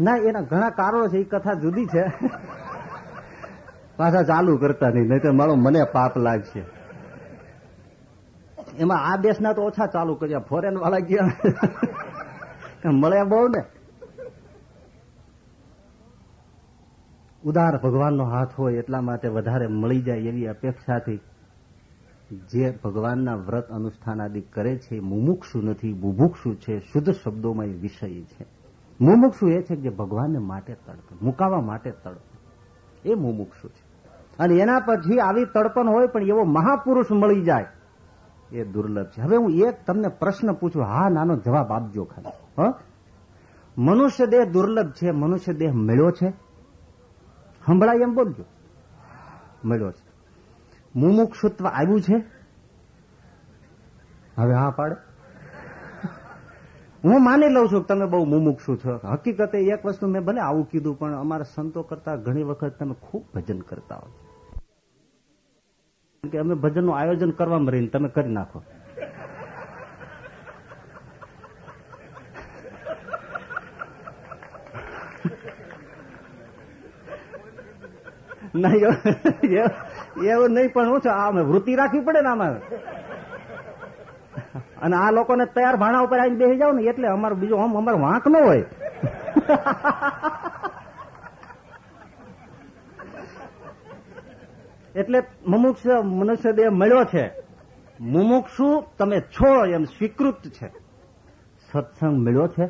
ના એના ઘણા કારણો છે એ કથા જુદી છે પાછા ચાલુ કરતા નહીં નહીં તો મારો મને પાપ લાગશે એમાં આ દેશના તો ઓછા ચાલુ કર્યા ફોરેન વાળા ગયા મળ્યા બહુ ને ઉદાર ભગવાનનો હાથ હોય એટલા માટે વધારે મળી જાય એવી અપેક્ષાથી જે ભગવાનના વ્રત અનુષ્ઠાન આદિ કરે છે, મુમુક્ષુ નથી, બુભુક્ષુ છે, શુદ્ધ શબ્દોમાં એ વિષય છે. મુમુક્ષુ એ છે કે ભગવાનને માટે તડપે, મુકાવા માટે તડપે. એ મુમુક્ષુ છે. અને એના પછી આવી તડપણ હોય પણ એવો મહાપુરુષ મળી જાય, એ દુર્લભ છે. હવે હું એક તમને પ્રશ્ન પૂછું, હા, નાનો જવાબ આપજો ખાલી. મનુષ્ય દેહ દુર્લભ છે, મનુષ્ય દેહ મળ્યો છે? સંભળાય એમ બોલજો. મળ્યો છે. મુમુક્ષુત્વ આવ્યું છે? હવે હા પાડે. હું માની લઉં છું કે તમે બહુ મુમુક્ષુ છો. હકીકતે એક વસ્તુ મેં ભલે આવું કીધું, પણ અમારા સંતો કરતા ઘણી વખત તમે ખૂબ ભજન કરતા હો કે અમે ભજનનું આયોજન કરવામાં રહીને તમે કરી નાખો. નહીં એવું નહીં, પણ હું છું વૃત્તિ રાખવી પડે ને આમાં. અને આ લોકોને તૈયાર ભાણા ઉપર આવીને બેસી જાવ ને, એટલે અમારું બીજું આમ અમારો વાંક ન હોય. એટલે મુમુક્ષ મનુષ્ય દેહ મળ્યો છે. મુમુક્ષુ, તમે છો એમ સ્વીકૃત છે. સત્સંગ મળ્યો છે.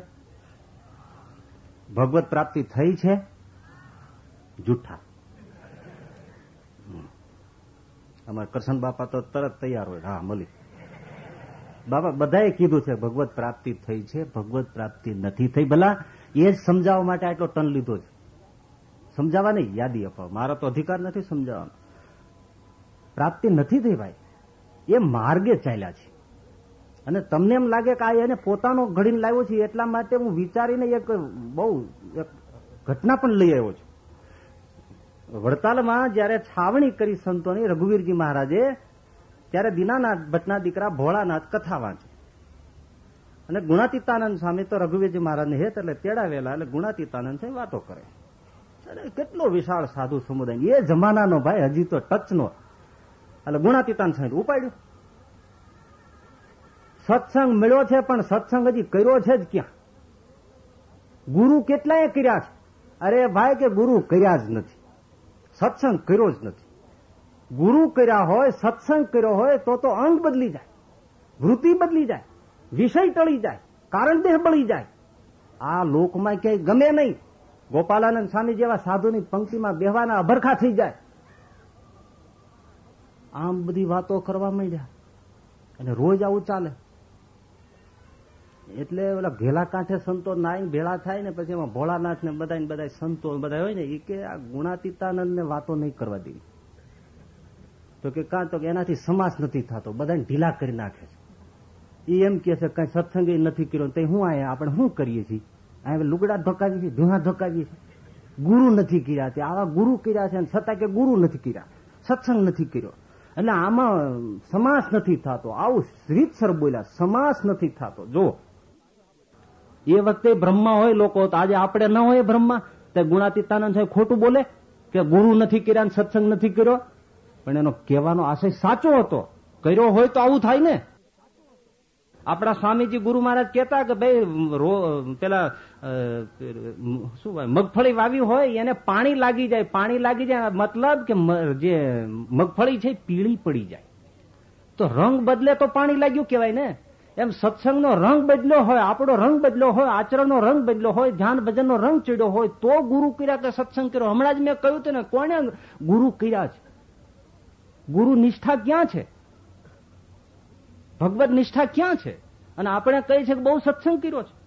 ભગવત પ્રાપ્તિ થઈ છે. જૂઠા. અમારા કરશન બાપા તો તરત તૈયાર હોય. હા, મળી. બાપા બધાએ કીધું છે, ભગવત પ્રાપ્તિ થઈ છે, ભગવત પ્રાપ્તિ નથી થઈ. ભલા, એ જ સમજાવવા માટે આટલો ટન લીધો છે. સમજાવવા નહીં, યાદી અપાવ. મારો તો અધિકાર નથી સમજાવવાનો. પ્રાપ્તિ નથી થઈ ભાઈ. એ માર્ગે ચાલ્યા છે. અને તમને એમ લાગે કે આ એને પોતાનો ઘડીને લાવ્યો છે, એટલા માટે હું વિચારીને એક બહુ એક ઘટના પણ લઈ આવ્યો છું. વડતાલમાં જયારે છાવણી કરી સંતોની રઘુવીરજી મહારાજે, ત્યારે દીનાનાથ ભટ્ટના દીકરા ભોળાનાથ કથા વાંચે અને ગુણાતીતાનંદ સ્વામી તો રઘુવીરજી મહારાજને હેત એટલે તેડાવેલા, એટલે ગુણાતીતાનંદ સ્વામી વાતો કરે. અરે, કેટલો વિશાળ સાધુ સમુદાય. એ જમાનાનો ભાઈ, હજી તો ટચનો. એટલે ગુણાતીતાન સ્વામી ઉપાડ્યું. સત્સંગ મળ્યો છે, પણ સત્સંગ હજી કર્યો છે જ ક્યાં? ગુરુ કેટલાય કર્યા છે? અરે, ભાઈ, કે ગુરુ કર્યા જ નથી. સત્સંગ કર્યો જ નથી. ગુરુ કર્યા હોય, સત્સંગ કર્યો હોય, તો તો અંગ બદલી જાય. વૃત્તિ બદલી જાય. વિષય ટળી જાય. કારણ દેહ બળી જાય. આ લોકમાં ક્યાંય ગમે નહીં. ગોપાલાનંદ સ્વામી જેવા સાધુની પંક્તિમાં બેહવાના અભરખા થઈ જાય. આમ બધી વાતો કરવા માંડ્યા. અને રોજ આવું ચાલે. એટલે ઓલા ઘેલા કાંઠે સંતો નાઈ ભેળા થાય ને પછી એમાં ભોળાનાથ ને બધા બધા સંતો બધા હોય ને એ કે આ ગુણાતીતાનંદ ને વાતો નહીં કરવા દેવી. તો કે કાં તો એનાથી સમાસ નથી થતો, બધાને ઢીલા કરી નાખે છે. એ એમ કે છે કઈ સત્સંગ નથી કર્યો તો હું આયા, આપણે શું કરીએ છીએ? આ લુગડા ધોકાવીએ છીએ, ધૂણા ધોકાવીએ છીએ. ગુરુ નથી કર્યા તે, આવા ગુરુ કર્યા છે છતાં કે ગુરુ નથી કર્યા, સત્સંગ નથી કર્યો. એટલે આમાં સમાસ નથી થતો, આવું રીતસર બોલ્યા, સમાસ નથી થતો. જો એ વખતે બ્રહ્મા હોય લોકો તો આજે આપણે ન હોય બ્રહ્મા. તે ગુણાતીતાનંદ સાહેબ ખોટું બોલે કે ગુરુ નથી કર્યા સત્સંગ નથી કર્યો. પણ એનો કહેવાનો આશય સાચો હતો. કર્યો હોય તો આવું થાય ને. આપણા સ્વામીજી ગુરુ મહારાજ કહેતા કે ભાઈ પેલા શું મગફળી વાવી હોય એને પાણી લાગી જાય. પાણી લાગી જાય મતલબ કે જે મગફળી છે પીળી પડી જાય. તો રંગ બદલે તો પાણી લાગ્યું કેવાય ને. એમ સત્સંગનો રંગ બદલ્યો હોય, આપણો રંગ બદલ્યો હોય, આચરણનો રંગ બદલ્યો હોય, ધ્યાન ભજનનો રંગ ચડ્યો હોય, તો ગુરુ કર્યા કે સત્સંગ કર્યો? હમણાં જ મેં કહ્યું હતું ને કોને ગુરુ કર્યા છે? ગુરુ નિષ્ઠા ક્યાં છે? ભગવત નિષ્ઠા ક્યાં છે? અને આપણે કહી છે કે બહુ સત્સંગ કર્યો છે.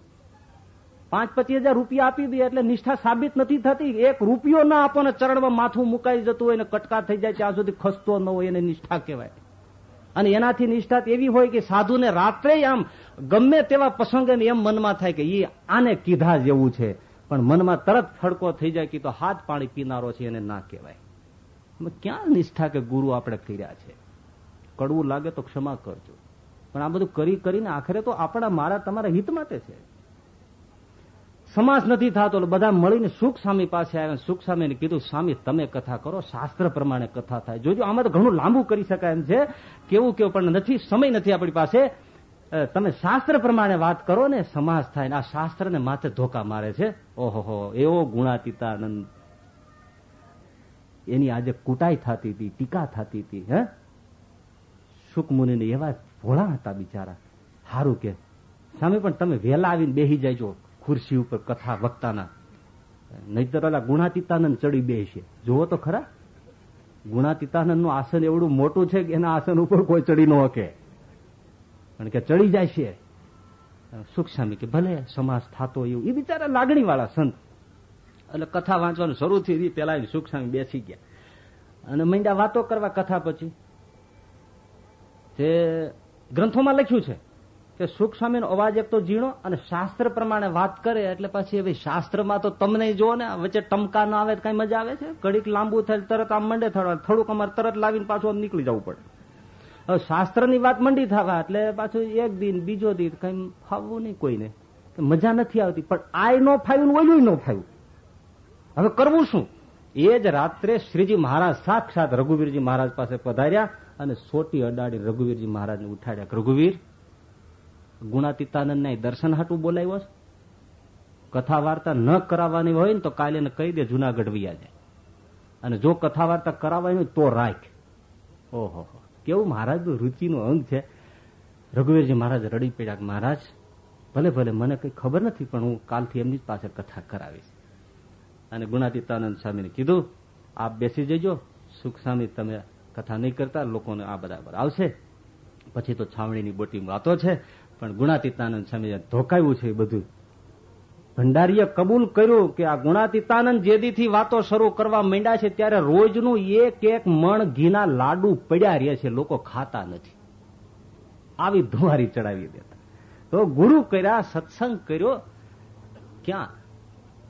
પાંચ પચીસ હજાર રૂપિયા આપી દે એટલે નિષ્ઠા સાબિત નથી થતી. એક રૂપિયો ના આપો ને ચરણમાં માથું મુકાઈ જતું હોય ને કટકા થઈ જાય, ત્યાં સુધી ખસતો ન હોય, એને નિષ્ઠા કહેવાય. અને એનાથી નિષ્ઠા એવી હોય કે સાધુને રાત્રે આમ ગમે તેવા પ્રસંગે એમ મનમાં થાય કે એ આને કીધા જેવું છે. પણ મનમાં તરત ફડકો થઈ જાય કે તો હાથ પાણી પીનારો છે એને ના કહેવાય. ક્યાં નિષ્ઠા કે ગુરુ આપણે કર્યા છે? કડવું લાગે તો ક્ષમા કરજો. પણ આ બધું કરી કરીને આખરે તો આપણા મારા તમારા હિત માટે છે. સમાસ નથી થતો બધા મળીને સુખ સ્વામી પાસે આવ્યા. સુખ સ્વામીને કીધું, સ્વામી, તમે કથા કરો, શાસ્ત્ર પ્રમાણે કથા થાય. જોજો, આમાં તો ઘણું લાંબુ કરી શકાય એમ છે. કેવું કેવું, પણ નથી, સમય નથી આપણી પાસે. તમે શાસ્ત્ર પ્રમાણે વાત કરો ને સમાસ થાય ને આ શાસ્ત્રને માથે ધોકા મારે છે. ઓહો એવો ગુણાતીતાનંદ. એની આજે કુટાઈ થતી હતી, ટીકા થતી હતી, હે? સુખમુનિને એવા ભોળા હતા બિચારા. સારું કે. સામે પણ તમે વહેલા આવીને બેસી જાય ખુરશી ઉપર કથા વક્તાના. નહીતર ઓલા ગુણાતીતાનંદ ચડી બે છે. જુઓ તો ખરા. ગુણાતીતાનંદનું આસન એવડું મોટું છે કે એના આસન ઉપર કોઈ ચડી ન શકે કારણ કે ચડી જાય છે. સુખ કે ભલે સમાસ થતો એવું. એ બિચારા લાગણી વાળા સંત. એટલે કથા વાંચવાનું શરૂ થઈ પેલા સુખ સ્વામી બેસી ગયા. અને મંડા વાતો કરવા કથા પછી. તે ગ્રંથોમાં લખ્યું છે. કે સુખ સ્વામીનો અવાજ એક તો ઝીણો અને શાસ્ત્ર પ્રમાણે વાત કરે એટલે પછી હવે શાસ્ત્રમાં તો તમને જો ને વચ્ચે ટમકા ના આવે કઈ મજા આવે છે? ઘડીક લાંબુ થાય તરત આમ મંડે થવા થોડુંક અમારે તરત લાવીને પાછું આમ નીકળી જવું પડે. હવે શાસ્ત્રની વાત મંડી થવા એટલે પાછું એક દિન, બીજો દિન કઈ ફાવવું નહીં કોઈને. મજા નથી આવતી, પણ આય નો ફાવ્યું ઓલું ન ફાવ્યું. હવે કરવું શું? એ જ રાત્રે શ્રીજી મહારાજ સાક્ષાત રઘુવીરજી મહારાજ પાસે પધાર્યા અને સોટી અડાડી રઘુવીરજી મહારાજને ઉઠાડ્યા રઘુવીર ગુણાતીતાનંદ દર્શન હાટું બોલાવ્યો છે. કથા વાર્તા ન કરાવવાની હોય ને તો કાલે કહી દે જુનાગઢ વૈયા જાય. અને જો કથા વાર્તા કરાવવાની હોય તો રાખ. ઓહો, કેવું મહારાજ, રુચિનું અંગ છે. રઘુવીરજી મહારાજ રડી પડ્યા મહારાજ, ભલે ભલે મને કઈ ખબર નથી, પણ હું કાલથી એમની જ પાછળ કથા કરાવીશ. અને ગુણાતીતાનંદ સ્વામીને કીધું, આપ બેસી જજો. સુખ સ્વામી તમે કથા નહીં કરતા, લોકોને આ બરાબર આવશે. પછી તો છાવણીની બોટી વાતો છે. પણ ગુણાતીતાનંદ સ્વામી ધોકાયું છે એ બધું. ભંડારીએ કબૂલ કર્યું કે આ ગુણાતીતાનંદ જેદીથી વાતો શરૂ કરવા માંડ્યા છે ત્યારે રોજનું એક એક મણ ઘીના લાડુ પડ્યા રહે છે, લોકો ખાતા નથી. આવી ધુવારી ચડાવી દેતા. તો ગુરુ કર્યા, સત્સંગ કર્યો, ક્યાં?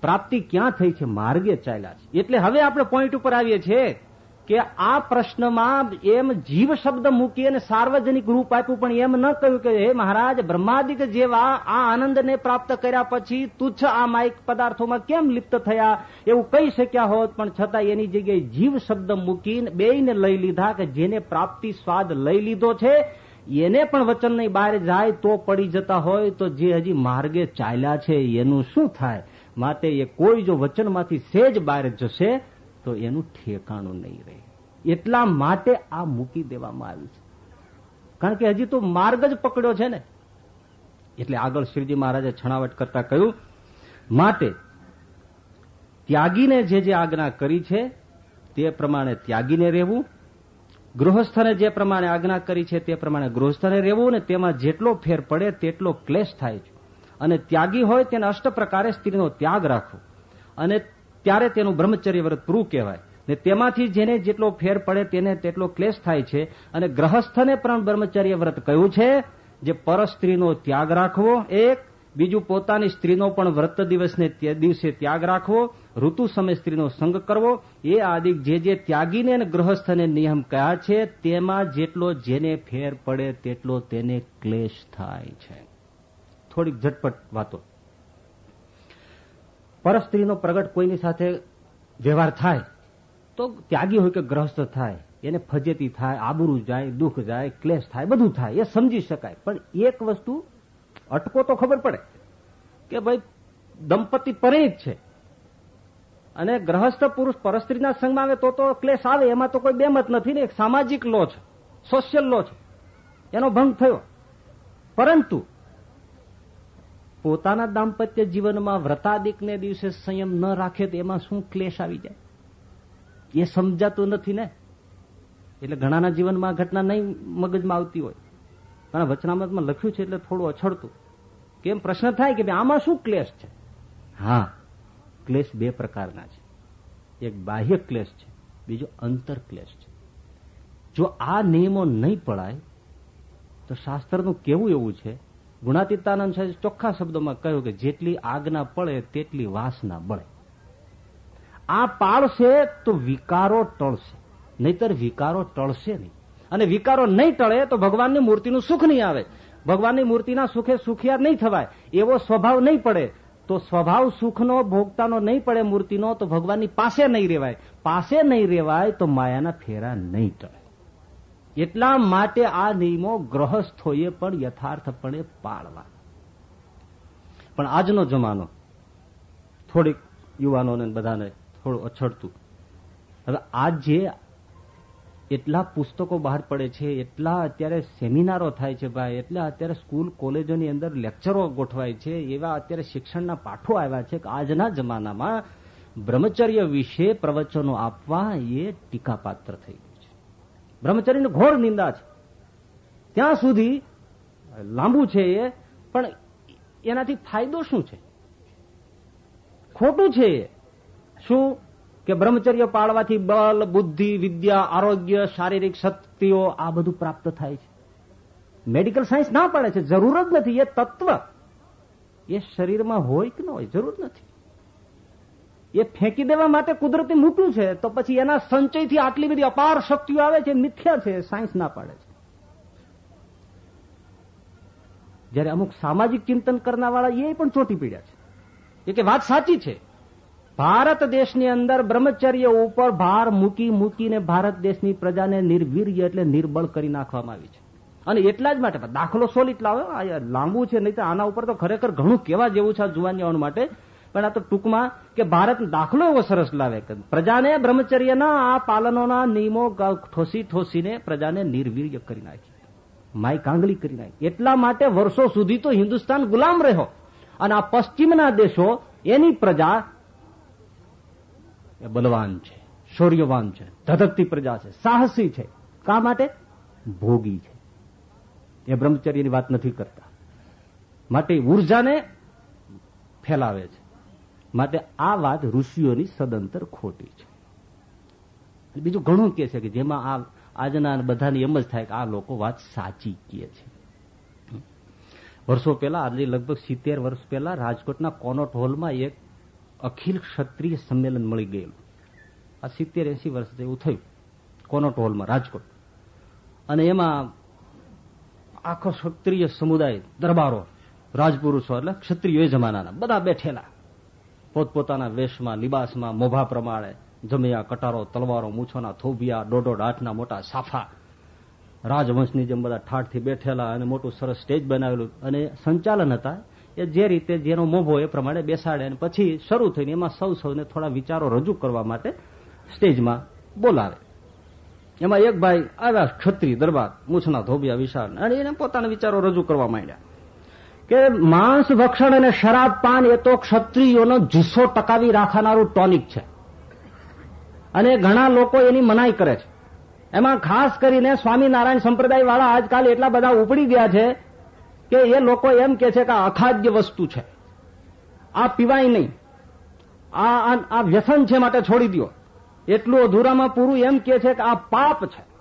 પ્રાપ્તિ ક્યાં થઈ છે? માર્ગે ચાલ્યા છે. એટલે હવે આપણે પોઈન્ટ ઉપર આવીએ છીએ. કે આ પ્રશ્નમાં એમ જીવ શબ્દ મૂકી અને સાર્વજનિક રૂપ આપ્યું, પણ એમ ન કહ્યું કે, હે મહારાજ, બ્રહ્માદિક જેવા આ આનંદને પ્રાપ્ત કર્યા પછી તુચ્છ આ માઇક પદાર્થોમાં કેમ લિપ્ત થયા? એવું કહી શક્યા હોત, પણ છતાં એની જગ્યાએ જીવ શબ્દ મૂકીને બેયને લઈ લીધા કે જેને પ્રાપ્તિ સ્વાદ લઈ લીધો છે, એને પણ વચન નહીં, બહાર જાય તો પડી જતા હોય, તો જે હજી માર્ગે ચાલ્યા છે, એનું શું થાય? માટે એ કોઈ જો વચનમાંથી સેજ બહાર જશે તો એનું ઠેકાણું નહીં રહે. એટલા માટે આ મૂકી દેવામાં આવ્યું છે. કારણ કે હજી તો માર્ગ જ પકડ્યો છે ને. એટલે આગળ શ્રીજી મહારાજે છણાવટ કરતા કહ્યું માટે ત્યાગીને જે જે આજ્ઞા કરી છે, તે પ્રમાણે ત્યાગીને રહેવું. ગૃહસ્થને જે પ્રમાણે આજ્ઞા કરી છે, તે પ્રમાણે ગૃહસ્થને રહેવું ને તેમાં જેટલો ફેર પડે તેટલો ક્લેશ થાય છે. અને ત્યાગી હોય તેને અષ્ટ પ્રકારે સ્ત્રીનો ત્યાગ રાખવો. અને ત્યારે તેનું બ્રહ્મચર્ય વ્રત પૂરું કહેવાય. ને તેમાંથી જેને જેટલો ફેર પડે તેને તેટલો ક્લેશ થાય છે. અને ગ્રહસ્થને પણ બ્રહ્મચર્ય વ્રત કહ્યું છે જે પર સ્ત્રીનો ત્યાગ રાખવો એક, બીજું પોતાની સ્ત્રીનો પણ વ્રત દિવસને દિવસે ત્યાગ રાખવો, ઋતુ સમય સ્ત્રીનો સંગ કરવો, એ આદિ જે જે ત્યાગીને ગ્રહસ્થને નિયમ કયા છે તેમાં જેટલો જેને ફેર પડે તેટલો તેને ક્લેશ થાય છે. થોડીક ઝટપટ વાતો. પરસ્ત્રીનો પ્રગટ કોઈની સાથે વ્યવહાર થાય, તો ત્યાગી હોય કે ગ્રહસ્થ થાય, એને ફજેતી થાય, આબરૂ જાય, દુઃખ જાય, ક્લેશ થાય, બધું થાય, એ સમજી શકાય. પણ એક વસ્તુ અટકો તો ખબર પડે કે ભાઈ, દંપતી પરિણિત છે. અને ગ્રહસ્થ પુરુષ પરસ્ત્રીના સંઘમાં આવે તો તો ક્લેશ આવે, એમાં તો કોઈ બેમત નથી ને, એક સામાજિક લો છે સોશિયલ લો છે એનો ભંગ થયો. પરંતુ પોતાના દાંપત્ય જીવનમાં વ્રતાદિકને દિવસે સંયમ ન રાખે તો એમાં શું ક્લેશ આવી જાય? એ સમજાતું નથી ને? એટલે ઘણાના જીવનમાં ઘટના નહીં મગજમાં આવતી હોય. પણ વચનામતમાં લખ્યું છે એટલે થોડું અછડતું કેમ? પ્રશ્ન થાય કે આમાં શું ક્લેશ છે? હા, ક્લેશ બે પ્રકારના છે. એક બાહ્ય ક્લેશ છે, બીજો અંતર ક્લેશ છે. જો આ નિયમો નહીં પડાય, તો શાસ્ત્રનું કેવું એવું છે ગુણાતીતાનંદ સાહેબ ચોખ્ખા શબ્દોમાં કહ્યું કે જેટલી આજ્ઞા પડે તેટલી વાસના બળે. આ પાળશે તો વિકારો ટળશે, નહીતર વિકારો ટળશે નહીં. અને વિકારો નહીં ટળે તો ભગવાનની મૂર્તિનું સુખ નહીં આવે. ભગવાનની મૂર્તિના સુખે સુખિયા નહીં થવાય, એવો સ્વભાવ નહીં પડે. તો સ્વભાવ સુખનો, ભોગતાનો નહીં પડે મૂર્તિનો, તો ભગવાનની પાસે નહીં રેવાય પાસે નહીં રેવાય તો માયાના ફેરા નહીં ટળે. એટલા માટે આ નિયમો ગ્રહસ્થોએ પણ યથાર્થપણે પાળવા. પણ આજનો જમાનો, થોડીક યુવાનોને બધાને થોડું અછડતું. હવે આજે એટલા પુસ્તકો બહાર પડે છે, એટલા અત્યારે સેમિનારો થાય છે ભાઈ, એટલે અત્યારે સ્કૂલ કોલેજોની અંદર લેક્ચરો ગોઠવાય છે, એવા અત્યારે શિક્ષણના પાઠો આવ્યા છે કે આજના જમાનામાં બ્રહ્મચર્ય વિશે પ્રવચનો આપવા એ ટીકાપાત્ર થઈ બ્રહ્મચર્યની ઘોર નિંદા છે. ત્યાં સુધી લાંબુ છે એ, પણ એનાથી ફાયદો શું છે? ખોટું છે શું? કે બ્રહ્મચર્ય પાળવાથી બલ બુદ્ધિ, વિદ્યા, આરોગ્ય, શારીરિક શક્તિઓ આ બધું પ્રાપ્ત થાય છે. મેડિકલ સાયન્સ ના પાડે છે. જરૂર જ નથી. એ તત્વ એ શરીરમાં હોય કે ન હોય, જરૂર નથી. એ ફેંકી દેવા માટે કુદરતી મૂક્યું છે, તો પછી એના સંચયથી આટલી બધી અપાર શક્તિઓ આવે છે મિથ્યા છે સાયન્સ ના પાડે છે. જયારે અમુક સામાજિક ચિંતન કરનારવાળા એ પણ ચોટી પીડ્યા છે. એ વાત સાચી છે, ભારત દેશની અંદર બ્રહ્મચર્ય ઉપર ભાર મૂકી મૂકીને ભારત દેશની પ્રજાને નિર્વીર્ય એટલે નિર્બળ કરી નાખવામાં આવી છે. અને એટલા જ માટે, દાખલો સોલિટ લાવે લાંબુ છે, નહીં તો આના ઉપર તો ખરેખર ઘણું કેવા જેવું છે જુવાનિયાઓ માટે પણ આ તો ટૂંકમાં કે ભારત દાખલો એવો સરસ લાવે કે પ્રજાને બ્રહ્મચર્યના આ પાલનોના નિયમો ઠોસી ઠોસીને પ્રજાને નિર્વીર્ય કરી નાખી. માય કાંગલી કરી નાખી. એટલા માટે વર્ષો સુધી તો હિન્દુસ્તાન ગુલામ રહ્યો. અને આ પશ્ચિમના દેશો, એની પ્રજા બલવાન છે, શૌર્યવાન છે, ધધકતી પ્રજા છે, સાહસી છે. કા માટે? ભોગી છે. એ બ્રહ્મચર્યની વાત નથી કરતા. માટે ઉર્જાને ફેલાવે છે. માટે આ વાત ઋષિઓની સદંતર ખોટી છે. બીજું ઘણું કે છે કે જેમાં આ આજના બધાની એમ જ થાય કે આ લોકો વાત સાચી કહે છે. વર્ષો પહેલા, આજે લગભગ સિત્તેર વર્ષ પહેલા, રાજકોટના કોનોટ હોલમાં એક અખિલ ક્ષત્રિય સંમેલન મળી ગયેલું. આ સિત્તેર એસી વર્ષ એવું થયું, કોનોટ હોલમાં, રાજકોટ. અને એમાં આખો ક્ષત્રિય સમુદાય, દરબારો, રાજપુરુષો એટલે ક્ષત્રિયો જમાનાના બધા બેઠેલા. પોતપોતાના વેશમાં, લિબાસમાં, મોભા પ્રમાણે જમૈયા કટારો, તલવારો, મૂછોના થોભિયા દોઢો આઠના મોટા સાફા. રાજવંશની જેમ બધા ઠાઠથી બેઠેલા અને મોટું સરસ સ્ટેજ બનાવેલું. અને સંચાલન હતા એ જે રીતે જેનો મોભો એ પ્રમાણે બેસાડે અને પછી શરૂ થઈને એમાં સૌ સૌને થોડા વિચારો રજૂ કરવા માટે સ્ટેજમાં બોલાવે. એમાં એક ભાઈ આવ્યા ક્ષત્રિય દરબાર, મૂછના ધોબિયા વિશાળ, અને એને પોતાના વિચારો રજૂ કરવા માંડ્યા. કે માંસ ભક્ષણ અને શરાબ, પાન, એ તો ક્ષત્રિયોનો જુસ્સો ટકાવી રાખનારું ટોનિક છે. અને ઘણા લોકો એની મનાઈ કરે છે. એમાં ખાસ કરીને સ્વામિનારાયણ સંપ્રદાય વાળા આજકાલ એટલા બધા ઉપડી ગયા છે કે એ લોકો એમ કે છે કે અખાદ્ય વસ્તુ છે. આ પીવાય નહીં. આ આ વ્યસન છે માટે છોડી દો એટલું અધૂરામાં પૂરું એમ કે છે કે આ પાપ છે.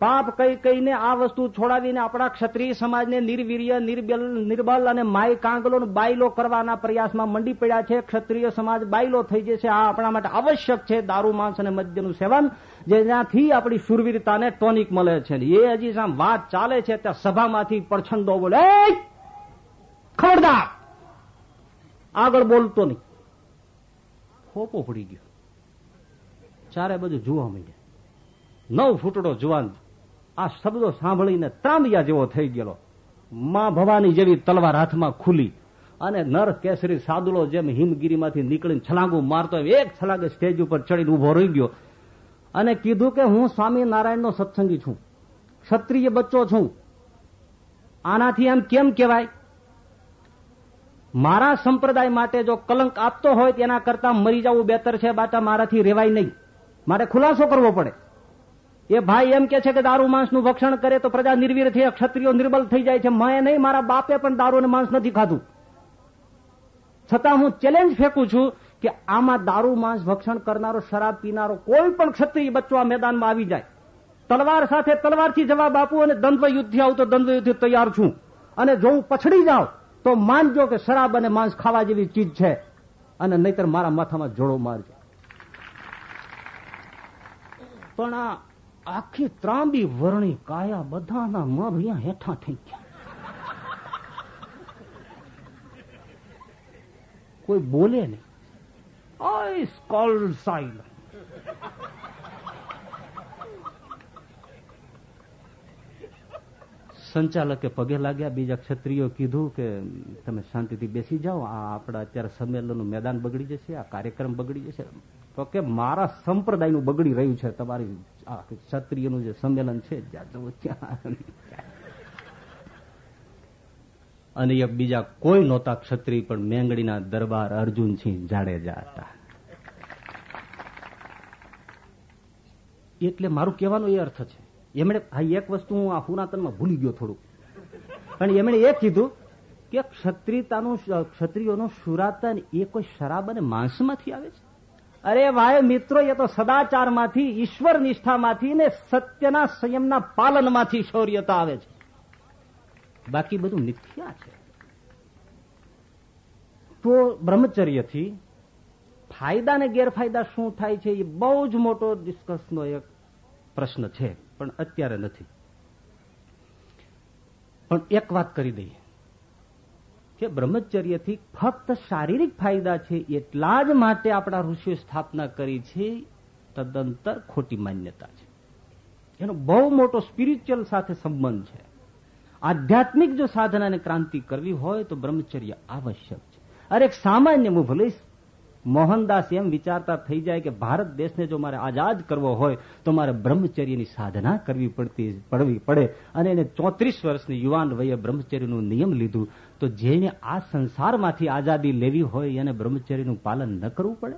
પાપ કઈ કઈને આ વસ્તુ છોડાવીને આપણા ક્ષત્રિય સમાજને નિર્વીર્ય, નિર્બલ અને માય કાંગલો બાયલો કરવાના પ્રયાસમાં મંડી પડ્યા છે. ક્ષત્રિય સમાજ બાયલો થઈ જશે. આ આપણા માટે આવશ્યક છે. દારૂ, માંસ અને મદ્યનું સેવન જેનાથી આપણી શુરવીરતાને ટોનિક મળે છે. એ હજી વાત ચાલે છે. ત્યાં સભામાંથી પડછંદો બોલે ખબરદાર. આગળ બોલતો નહીં. ખોપો પડી ગયો. ચારે બધું જોવા માંડ્યા. નવ ફૂટડો જુવાન આ શબ્દો સાંભળીને ત્રાંબિયા જેવો થઈ ગયેલો. માં ભવાની જેવી તલવાર હાથમાં ખુલી અને નર કેસરી સાદુલો જેમ હિમગીરીમાંથી નીકળીને છલાંગું મારતો એક છલાંગે સ્ટેજ ઉપર ચડીને ઊભો રહી ગયો અને કીધું કે હું સ્વામિનારાયણનો સત્સંગી છું, ક્ષત્રિય બચ્ચો છું. આનાથી એમ કેમ કહેવાય? મારા સંપ્રદાય માટે જો કલંક આપતો હોય તેના કરતા મરી જવું બેતર છે, બાટા મારાથી રેવાય નહીં. મારે ખુલાસો કરવો પડે. એ ભાઈ એમ કે છે કે દારૂ માંસનું ભક્ષણ કરે તો પ્રજા નિર્વીર થઈ ક્ષત્રિયો નિર્બલ થઈ જાય છે. મેં નહીં, મારા બાપે પણ દારૂ અને માંસ નથી ખાધું. છતાં હું ચેલેન્જ ફેંકું છું કે આમાં દારૂ, માંસ ભક્ષણ કરનારો, શરાબ પીનારો કોઈ પણ ક્ષત્રિય બચ્ચો આ મેદાનમાં આવી જાય. તલવાર સાથે તલવારથી જવાબ આપું અને દ્વંદ્વ યુદ્ધથી આવું તો દ્વંદ્વ યુદ્ધ તૈયાર છું. અને જો હું પછડી જાઉં, તો માનજો કે શરાબ અને માંસ ખાવા જેવી ચીજ છે. અને નહીતર મારા માથામાં જોડો મારજો. પણ આ આખી ત્રાંબી વરણી કાયા બધાના અહીંયા હેઠા થઈ ગયા. કોઈ બોલે નહીં. આઈ સ્કોલ સાઇલ સંચાલકે પગે લાગ્યા, બીજા ક્ષત્રિયો કીધું કે, તમે શાંતિથી બેસી જાઓ, આ આપણા અત્યારે સંમેલનનું મેદાન બગડી જશે, આ કાર્યક્રમ બગડી જશે. તો કે, મારા સંપ્રદાયનું બગડી રહ્યું છે, તમારી આ ક્ષત્રિયનું જે સંમેલન છે અને એક બીજા કોઈ નહોતા ક્ષત્રિય, પણ મેંગડીના દરબાર અર્જુનસિંહ જાડેજા હતા. એટલે મારું કહેવાનો એ અર્થ છે એમણે હા એક વસ્તુ હું આ પુરાતનમાં ભૂલી ગયો થોડું પણ એમણે એ કીધું કે ક્ષત્રિયતાનું ક્ષત્રિયોનું સુરાતન એ કોઈ શરાબ અને માંસમાંથી આવે છે? અરે ભાઈ મિત્રો, એ તો સદાચારમાંથી, ઈશ્વર નિષ્ઠામાંથી ને સત્યના સંયમના પાલનમાંથી શૌર્યતા આવે છે. બાકી બધું મિથ્યા છે. તો બ્રહ્મચર્યથી ફાયદા ને ગેરફાયદા શું થાય છે એ બહુ જ મોટો ડિસ્કસનો એક પ્રશ્ન છે. પણ અત્યારે નથી. પણ એક વાત કરી દઈએ કે બ્રહ્મચર્યથી ફક્ત શારીરિક ફાયદા છે એટલા જ માટે આપણા ઋષિઓ સ્થાપના કરી છે, તદંતર ખોટી માન્યતા છે. એનો બહુ મોટો સ્પિરિચ્યુઅલ સાથે સંબંધ છે. આધ્યાત્મિક જો સાધનાને ક્રાંતિ કરવી હોય તો બ્રહ્મચર્ય આવશ્યક છે. અરે એક સામાન્ય હું ભલે મોહનદાસ એમ વિચારતા થઈ જાય કે ભારત દેશને જો મારે આઝાદ કરવો હોય, તો મારે બ્રહ્મચર્યની સાધના કરવી પડતી, પડવી પડે. અને એને ચોત્રીસ વર્ષની યુવાન વયે બ્રહ્મચર્યનું નિયમ લીધું. તો જેને આ સંસારમાંથી આઝાદી લેવી હોય, એને બ્રહ્મચર્યનું પાલન ન કરવું પડે?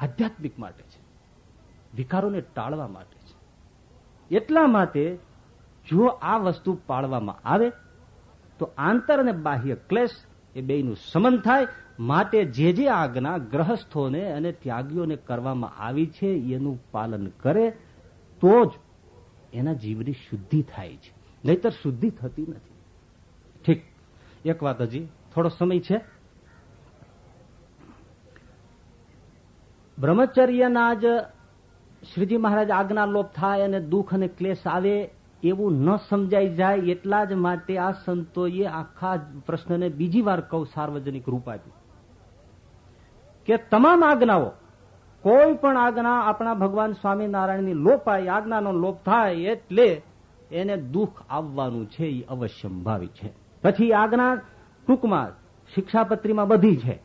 આધ્યાત્મિક માટે છે. વિકારોને ટાળવા માટે છે. એટલા માટે જો આ વસ્તુ પાળવામાં આવે, તો આંતર અને બાહ્ય ક્લેશ એ બેનું સમન થાય માટે જે જે આજ્ઞા ગ્રહસ્થોને અને ત્યાગીઓને કરવામાં આવી છે, એનું પાલન કરે, તો જ એના જીવની શુદ્ધિ થાય છે. નહીતર શુદ્ધિ થતી નથી. ઠીક. એક વાત હજી. થોડો સમય છે. બ્રહ્મચર્યના જ શ્રીજી મહારાજ આજ્ઞા લોપ થાય અને દુઃખ અને ક્લેશ આવે એવું ન સમજાઈ જાય એટલા જ માટે આ સંતોએ આખા પ્રશ્નને બીજી વાર કહું સાર્વજનિક રૂપ આપ્યું. કે તમામ આજ્ઞાઓ, કોઈ પણ આજ્ઞા આપણા ભગવાન સ્વામિનારાયણની લોપાય, આજ્ઞાનો લોપ થાય એટલે એને દુઃખ આવવાનું છે એ અવશ્યંભાવી છે. પછી આજ્ઞા ટૂંકમાં શિક્ષાપત્રીમાં બધી છે.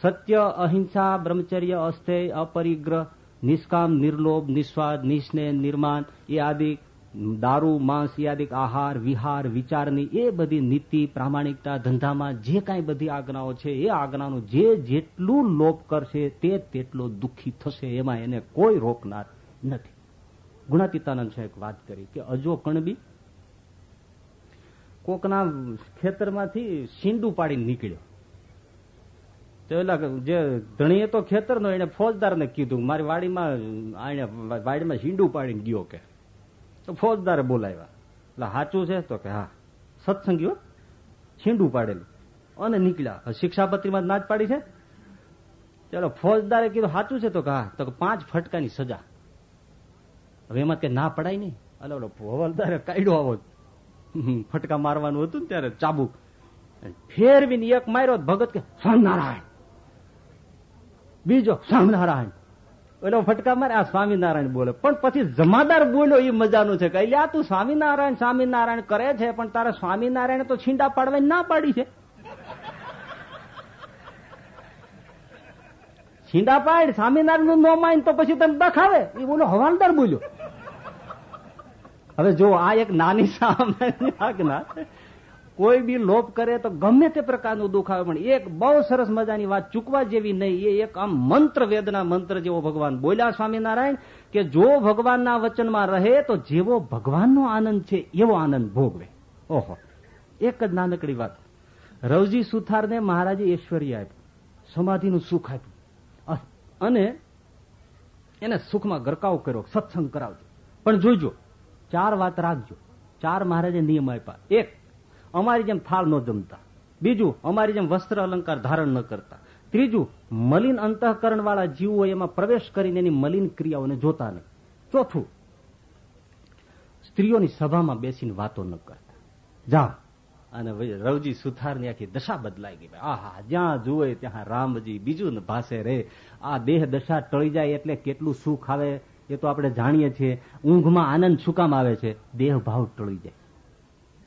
સત્ય, અહિંસા, બ્રહ્મચર્ય અસ્થેય અપરિગ્રહ, નિષ્કામ, નિર્લોભ નિસ્વાદ નિસ્નેહ નિર્માણ, એ આદિ દારૂ, માંસ આહાર, વિહાર, વિચારની એ બધી નીતિ, પ્રામાણિકતા, ધંધામાં જે કાંઈ બધી આજ્ઞાઓ છે, એ આજ્ઞાનું જે જેટલું લોપ કરશે તે તેટલો દુઃખી થશે, એમાં એને કોઈ રોકનાર નથી. ગુણાતીતાનંદ સાહેબ વાત કરી કે અજો કણબી કોકના ખેતરમાંથી સીંડું પાડીને નીકળ્યો. તો એલા જે ધણીએ તો ખેતર નો એને ફોજદારને કીધું, મારી વાડીમાં વાડીમાં સીંડું પાડીને ગયો કે. તો ફોજદારે બોલાવ્યા. એટલે સાચું છે તો કે હા, સત્સંગીઓ છીંડું પાડેલું. અને નીકળ્યા. શિક્ષાપત્રીમાં ના જ પાડી છે. ચાલો, ફોજદારે કીધું સાચું છે તો કે હા, તો પાંચ ફટકાની સજા. હવે એમાં કે ના પડાય નહીં. અલે હવલદારે કાઢ્યો આવો. ફટકા મારવાનું હતું ને ત્યારે ચાબુક. ફેરવીને એક માર્યો ભગત કે, સ્વામિનારાયણ. બીજો, સ્વામિનારાયણ. ઓલો ફટકા મારે, આ સ્વામિનારાયણ બોલે. પણ પછી જમાદાર બોલ્યો એ મજાનું છે કે આ તું સ્વામિનારાયણ સ્વામિનારાયણ કરે છે, પણ તારે સ્વામિનારાયણ તો છીંડા પાડવાની ના પાડી છે. છીંડા પાડ સ્વામિનારાયણનું નો માય તો પછી તને દખાવે. એ બોલો, હવાલદાર બોલ્યો. હવે જો આ એક નાની સામાન્ય આજ્ઞા કોઈ બી લોભ કરે તો ગમે તે પ્રકારનું દુઃખ આવે, પણ એક બહુ સરસ મજાની વાત ચૂકવા જેવી નહીં. એ એક આમ મંત્ર વેદના મંત્ર જેવો ભગવાન બોલ્યા સ્વામિનારાયણ કે જો ભગવાનના વચનમાં રહે તો જેવો ભગવાનનો આનંદ છે, એવો આનંદ ભોગવે. ઓહો, એક જ નાનકડી વાત. રવજી સુથારને મહારાજે ઐશ્વર્ય આપ્યું, સમાધિનું સુખ આપ્યું. અને એને સુખમાં ગરકાવ કર્યો, સત્સંગ કરાવજો. પણ જોઈજો ચાર વાત રાખજો. ચાર મહારાજે નિયમ આપ્યા. એક અમારી જેમ થાળ ન જમતા. બીજું, અમારી જેમ વસ્ત્ર અલંકાર ધારણ ન કરતા. ત્રીજું, મલિન અંતઃકરણ વાળા જીવો એમાં પ્રવેશ કરીને એની મલિન ક્રિયાઓને જોતા નહીં. ચોથું, સ્ત્રીઓની સભામાં બેસીને વાતો ન કરતા. જા અને રવજી સુથારની આખી દશા બદલાઈ ગઈ. આહા, જ્યાં જુએ ત્યાં રામજી બીજું ભાષે રે. આ દેહ દશા ટળી જાય એટલે કેટલું સુખ આવે એ તો આપણે જાણીએ છીએ. ઊંઘમાં આનંદ શું કામ આવે છે? દેહ ભાવ ટળી જાય.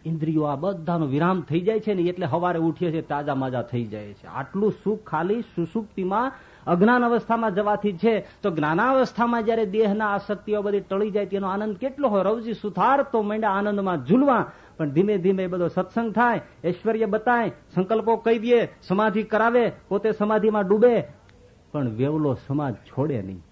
ઇન્દ્રિયો આ બધાનો વિરામ થઈ જાય છે ને એટલે હવારે ઉઠીએ છીએ, તાજા માજા થઈ જાય છે. આટલું સુખ ખાલી સુસુપ્તિમાં, અજ્ઞાન અવસ્થામાં જવાથી છે. તો જ્ઞાનાવસ્થામાં જયારે દેહના આસક્તિઓ બધી ટળી જાય, તેનો આનંદ કેટલો હોય? રવજી સુથાર તો માંડ્યા આનંદમાં ઝૂલવા. પણ ધીમે ધીમે બધો સત્સંગ થાય, ઐશ્વર્ય બતાય, સંકલ્પો કહી દે સમાધિ કરાવે, પોતે સમાધિમાં ડૂબે. પણ વેવલો સમાજ છોડે નહીં.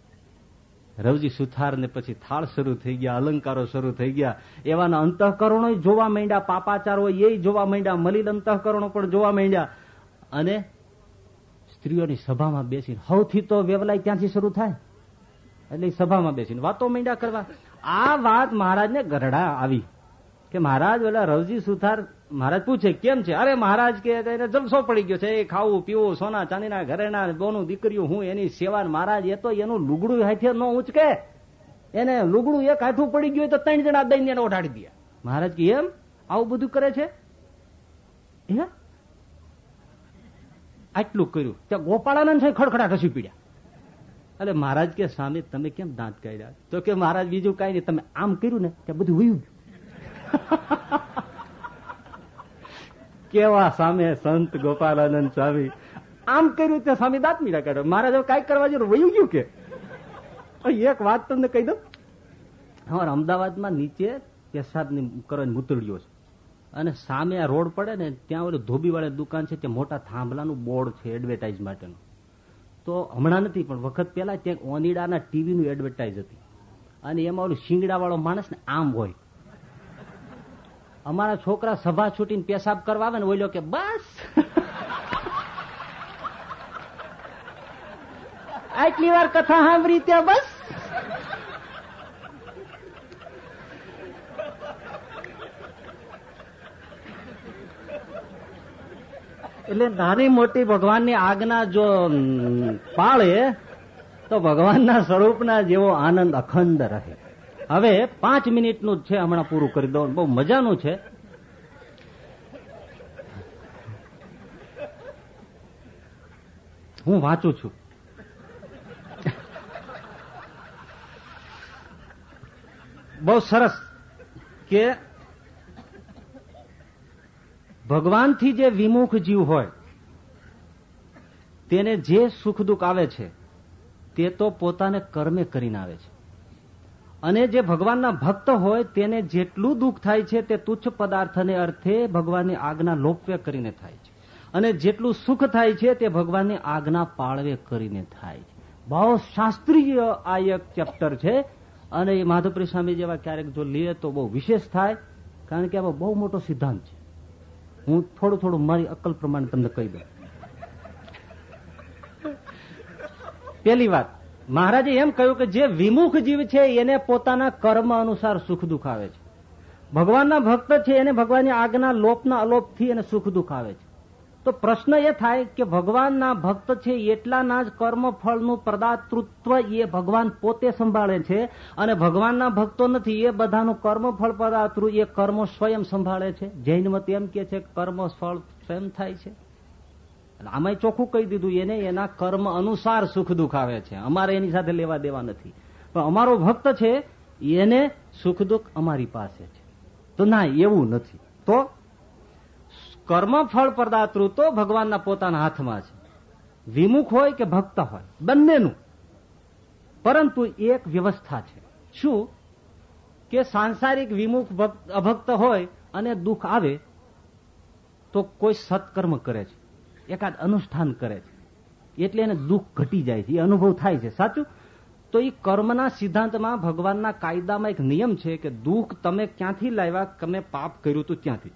રવજી સુથાર ને પછી થાળ શરૂ થઈ ગયા, અલંકારો શરૂ થઈ ગયા. એવાના અંતઃકરણો જોવા માંડ્યા, પાપાચાર હોય એ જોવા માંડ્યા, મલિન અંતઃકરણો પણ જોવા માંડ્યા. અને સ્ત્રીઓની સભામાં બેસીને સૌથી તો વેવલાય ત્યાંથી શરૂ થાય. એટલે સભામાં બેસીને વાતો માંડ્યા કરવા. આ વાત મહારાજને ગરડા આવી. કે મહારાજ, ઓલા રવજી સુથાર મહારાજ પૂછે, કેમ છે? અરે મહારાજ કે એને જલસો પડી ગયો છે. એ ખાવું, પીવું, સોના, ચાંદીના ઘરેણા, બોનું, દીકરીઓ, હું એની સેવા મહારાજ. એ તો એનું લુગડું હાથે ન ઉચકે. એને લુગડું એક હાથું પડી ગયું તો ત્રણ જણા દઈને એને ઓઢાડી દે. મહારાજ કે, એમ? આવું બધું કરે છે? હે? આટલું કર્યું. ત્યાં ગોપાળાનંદ છે ખડખડા ખસી પીડ્યા. એટલે મહારાજ કે, સ્વામી, તમે કેમ દાંત કાઢ્યા? તો કે મહારાજ, બીજું કઈ નહીં. તમે આમ કર્યું ને, ત્યાં બધું વયું ગયું. કેવા સામે સંત ગોપાલાનંદ સ્વામી? આમ કર્યું તે સ્વામી દાંત મીડા કાઢ્યો મહારાજ કઈ કરવા જોઈએ વયું ગયું કે? એક વાત તમને કહી દઉં. અમારા અમદાવાદમાં નીચે પેશાબની કરવાની મૂતળીઓ છે. અને સામે આ રોડ પડે ને, ત્યાં ઓલું ધોબીવાળી દુકાન છે, ત્યાં મોટા થાંભલાનું બોર્ડ છે એડવર્ટાઇઝ માટેનું. તો હમણાં નથી, પણ વખત પહેલા ત્યાં ઓનીડાના ટીવીનું એડવર્ટાઇઝ હતી. અને એમાં ઓલું શિંગડાવાળો માણસ ને આમ હોય. અમારા છોકરા સભા છૂટીને પેશાબ કરવા આવે ને ઓઈલો કે, બસ. આટલી વાર કથા સાંભળી ત્યાં બસ. એટલે નાની મોટી ભગવાનની આજ્ઞા જો પાળે, તો ભગવાનના સ્વરૂપના જેવો આનંદ અખંડ રહે. હવે પાંચ મિનિટનું જ છે હમણાં પૂરું કરી દઉં. બહુ મજાનું છે. હું વાંચું છું. બહુ સરસ કે ભગવાનથી જે વિમુખ જીવ હોય, તેને જે સુખ દુઃખ આવે છે, તે તો પોતાને કર્મે કરીને આવે છે. અને જે ભગવાનના ભક્ત હોય તેને જેટલું દુઃખ થાય છે તે તુચ્છ પદાર્થને અર્થે ભગવાનની આજ્ઞા લોપવે કરીને થાય છે. અને જેટલું સુખ થાય છે તે ભગવાનની આજ્ઞા પાળવે કરીને થાય છે. બહુ શાસ્ત્રીય આ એક ચેપ્ટર છે. અને એ માધવપ્રી સ્વામી જેવા ક્યારેક જો લે તો બહુ વિશેષ થાય, કારણ કે આ બહુ મોટો સિદ્ધાંત છે. હું થોડું થોડું મારી અક્કલ પ્રમાણે તમને કહી દઉં. પેલી વાત મહારાજે એમ કહ્યું કે જે વિમુખ જીવ છે એને પોતાના કર્મ અનુસાર સુખ દુઃખ આવે છે. ભગવાનના ભક્ત છે એને ભગવાનની આજ્ઞા, લોપના અલોપથી એને સુખ દુઃખ આવે છે. તો પ્રશ્ન એ થાય કે ભગવાનના ભક્ત છે એટલાના જ કર્મ ફળનું પ્રદાતૃત્વ એ ભગવાન પોતે સંભાળે છે અને ભગવાનના ભક્તો નથી, એ બધાનું કર્મ ફળ પ્રદાતૃ એ કર્મો સ્વયં સંભાળે છે. જૈન મત એમ કે છે કર્મ ફળ સ્વયં થાય છે. આમાં ચોખ્ખું કહી દીધું એને, એના કર્મ અનુસાર સુખ દુઃખ આવે છે. અમારે એની સાથે લેવા દેવા નથી. પણ અમારો ભક્ત છે, એને સુખ દુઃખ અમારી પાસે છે. તો ના, એવું નથી. તો કર્મ ફળ પ્રદાતૃ તો ભગવાનના પોતાના હાથમાં છે. વિમુખ હોય કે ભક્ત હોય, બંનેનું. પરંતુ એક વ્યવસ્થા છે. શું? કે સાંસારિક વિમુખ અભક્ત હોય અને દુઃખ આવે, તો કોઈ સત્કર્મ કરે છે. એકાદ અનુષ્ઠાન કરે છે. એટલે એને દુઃખ ઘટી જાય છે. એ અનુભવ થાય છે. સાચું? તો એ કર્મના સિદ્ધાંતમાં ભગવાનના કાયદામાં એક નિયમ છે કે દુઃખ તમે ક્યાંથી લાવ્યા? તમે પાપ કર્યું હતું ત્યાંથી.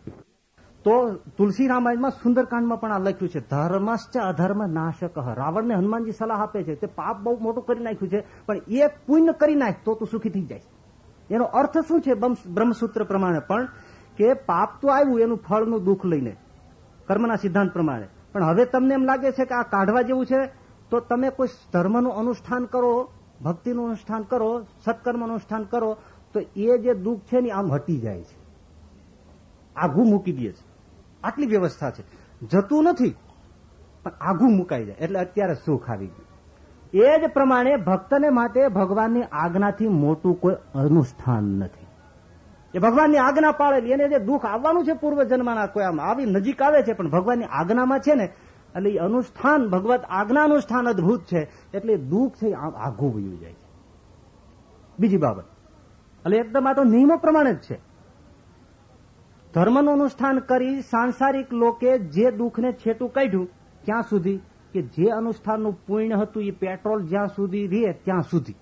તો તુલસી રામાયણમાં સુંદરકાંડમાં પણ આ લખ્યું છે, ધર્મશ્ચ અધર્મ નાશક રાવણને હનુમાનજી સલાહ આપે છે, તે પાપ બહુ મોટું કરી નાખ્યું છે, પણ એ પુણ્ય કરી નાખ તો તું સુખી થઈ જાય. એનો અર્થ શું છે બ્રહ્મસૂત્ર પ્રમાણે? પણ કે પાપ તો આવ્યું, એનું ફળનું દુઃખ લઈને. કર્મના સિદ્ધાંત પ્રમાણે. પણ હવે તમને એમ લાગે છે કે આ કાઢવા જેવું છે? તો તમે કોઈ ધર્મનું અનુષ્ઠાન કરો, ભક્તિનું અનુષ્ઠાન કરો સત્કર્મ અનુષ્ઠાન કરો, તો એ જે દુઃખ છે ને આમ હટી જાય છે. આઘું મૂકી દે છે. આટલી વ્યવસ્થા છે. જતું નથી, પણ આઘું મુકાઈ જાય. એટલે અત્યારે સુખ આવી ગયું. એ જ પ્રમાણે ભક્તને માટે ભગવાનની આજ્ઞાથી મોટું કોઈ અનુષ્ઠાન નથી. એ ભગવાનની આજ્ઞા પાડેલી એને જે દુઃખ આવવાનું છે પૂર્વ જન્મના કોઈ આમ આવી નજીક આવે છે, પણ ભગવાનની આજ્ઞામાં છે ને, એટલે એ અનુષ્ઠાન, ભગવત આજ્ઞા અનુષ્ઠાન અદભુત છે, એટલે દુઃખ છે આઘું વયું જાય બીજી બાબત. એટલે એકદમ આ તો નિયમો પ્રમાણે જ છે. ધર્મનું અનુષ્ઠાન કરી સાંસારિક લોકે જે દુઃખને છેટું કાઢ્યું, ત્યાં સુધી કે જે અનુષ્ઠાનનું પુણ્ય હતું એ પેટ્રોલ જ્યાં સુધી રહે ત્યાં સુધી.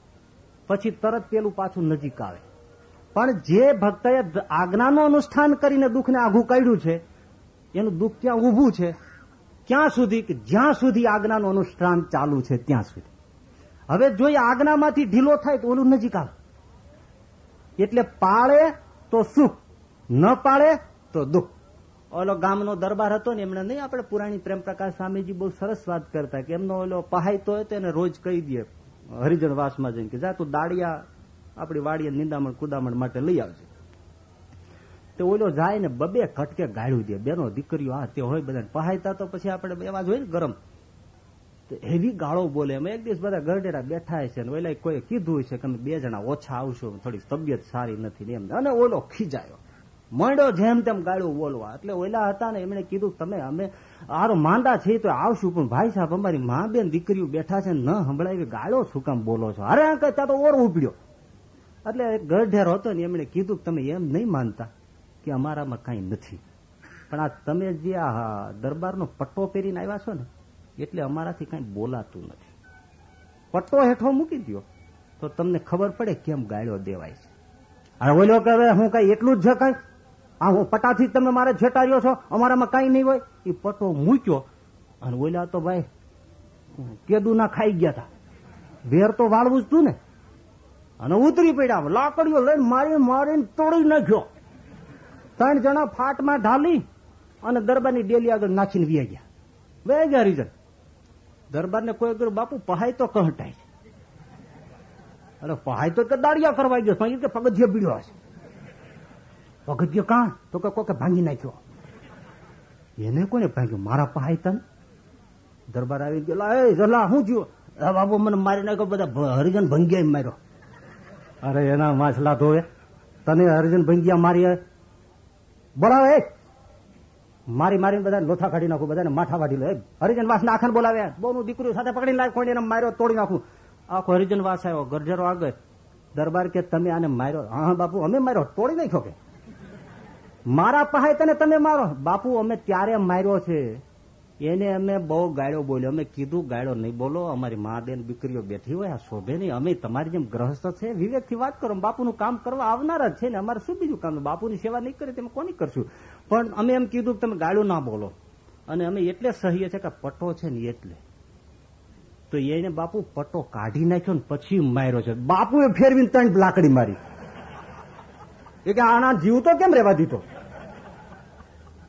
પછી તરત પેલું પાછું નજીક આવે. પણ જે ભક્તએ આજ્ઞાનું અનુષ્ઠાન કરીને દુઃખને આઘું કાઢ્યું છે, એનું દુઃખ ત્યાં ઉભું છે? ક્યાં સુધી કે જ્યાં સુધી આજ્ઞાનું અનુષ્ઠાન ચાલુ છે, ત્યાં સુધી. હવે જો એ આજ્ઞામાંથી ઢીલો થાય તો ઓલું નજીક આવે. એટલે પાળે તો સુખ, ન પાળે તો દુઃખ. ઓલો ગામનો દરબાર હતો ને, એમણે નહીં આપણે પુરાણી પ્રેમ પ્રકાશ સ્વામીજી બહુ સરસ વાત કરતા કે એમનો ઓલો પહાયતો હોય તો એને રોજ કહી દે હરિજન વાસમાં જઈને કે જા તું દાડિયા આપણી વાડીએ નિંદામણ કુદામણ માટે લઈ આવજે. તો ઓલો જાય ને બબે ખટકે ગાળ્યું દે. બેનો દીકરીઓ આ તે હોય બધા પહાયતા તો પછી આપણે એવા જ હોય ને ગરમ. હેવી ગાળો બોલે એમ. એક દિવસ બધા ગરડેરા બેઠા છે ને ઓલા કોઈ કીધું છે કે અમે બે જણા ઓછા આવશો થોડી તબિયત સારી નથી એમ. અને ઓલો ખીજાયો. મંડ્યો જેમ તેમ ગાળું બોલવા. એટલે ઓલા હતા ને એમણે કીધું, તમે અમે આરો માંદા છે તો આવશું, પણ ભાઈ સાહેબ અમારી મા બેન દીકરીઓ બેઠા છે ન કે ગાળો શું કામ બોલો છો? અરે ત્યાં તો ઓર ઉપડ્યો. એટલે ગઢેર હતો ને એમણે કીધું તમે એમ નહીં માનતા કે અમારામાં કઈ નથી. પણ આ તમે જે આ દરબારનો પટ્ટો પહેરીને આવ્યા છો ને, એટલે અમારાથી કઈ બોલાતું નથી. પટ્ટો હેઠો મૂકી દો તો તમને ખબર પડે કેમ ગાળ્યો દેવાય છે. અને ઓલો કે હવે હું કઈ એટલું જ છે કઈ? આ હું પટાથી તમે મારે છેટાડ્યો છો? અમારામાં કઈ નહીં હોય? એ પટ્ટો મૂક્યો, અને ઓલા તો ભાઈ કેદુ ના ખાઈ ગયા હતા વેર તો વાળવું જ તું ને. અને ઉતરી પડ્યા. લાકડીઓ લઈને મારી મારીને તોડી નાખ્યો. ત્રણ જણા ફાટમાં ઢાલી અને દરબારની ડેલી આગળ નાખીને વી ગયા. વે ગયા રીઝન. દરબારને કોઈ કર્યું બાપુ, પહાય તો કહટાય. અરે, પહાય તો દાડિયા કરવા ગયો. પણ કે પગથિયો બીડ્યો હશે. પગથિયો કાં તો કે કોઈ ભાંગી નાખ્યો. એને કોને ભાંગ્યો? મારા પહાય તન? દરબાર આવી ગયો. એ જલા હું થયું? બાબુ મને મારી નાખ્યો, બધા હરિજન ભંગ્યા માર્યો. અરે એના માછલા ધોવે. તને હરિજન ભંગિયા મારી બોલાવે મારી મારીને બધા લોથા કાઢી નાખું, બધાને માથા વાઢી લો. હરિજન વાસ આખન બોલાવ્યા બહુ દીકરીઓ સાથે પકડી લાવ કોઈ એને માર્યો તોડી નાખું. આખો હરિજન વાસ આવ્યો, ગરજરો આગળ. દરબાર કે તમે આને માર્યો? હા, બાપુ, અમે માર્યો. તોડી નાખ્યો કે? મારા પહાય તને તમે મારો? બાપુ, અમે ત્યારે માર્યો છે. એને અમે બહુ ગાયડો બોલ્યો. અમે કીધું ગાયડો નહીં બોલો, અમારી મા બેન દીકરીઓ બેઠી હોય, આ શોભે નહીં. અમે તમારી જેમ ગ્રહસ્થ છે. વિવેકથી વાત કરો, બાપુનું કામ કરવા આવનાર છે ને, અમારે શું બીજું કામ? બાપુની સેવા નહીં કરી તમે કોની કરશું? પણ અમે એમ કીધું કે તમે ગાયડો ના બોલો. અને અમે એટલે સહીએ છે કે પટ્ટો છે ને એટલે. તો એને બાપુ પટ્ટો કાઢી નાખ્યો ને પછી માર્યો છે. બાપુએ ફેરવીને ત્રણ લાકડી મારી. એ કે આના જીવ તો કેમ રહેવા દીધો?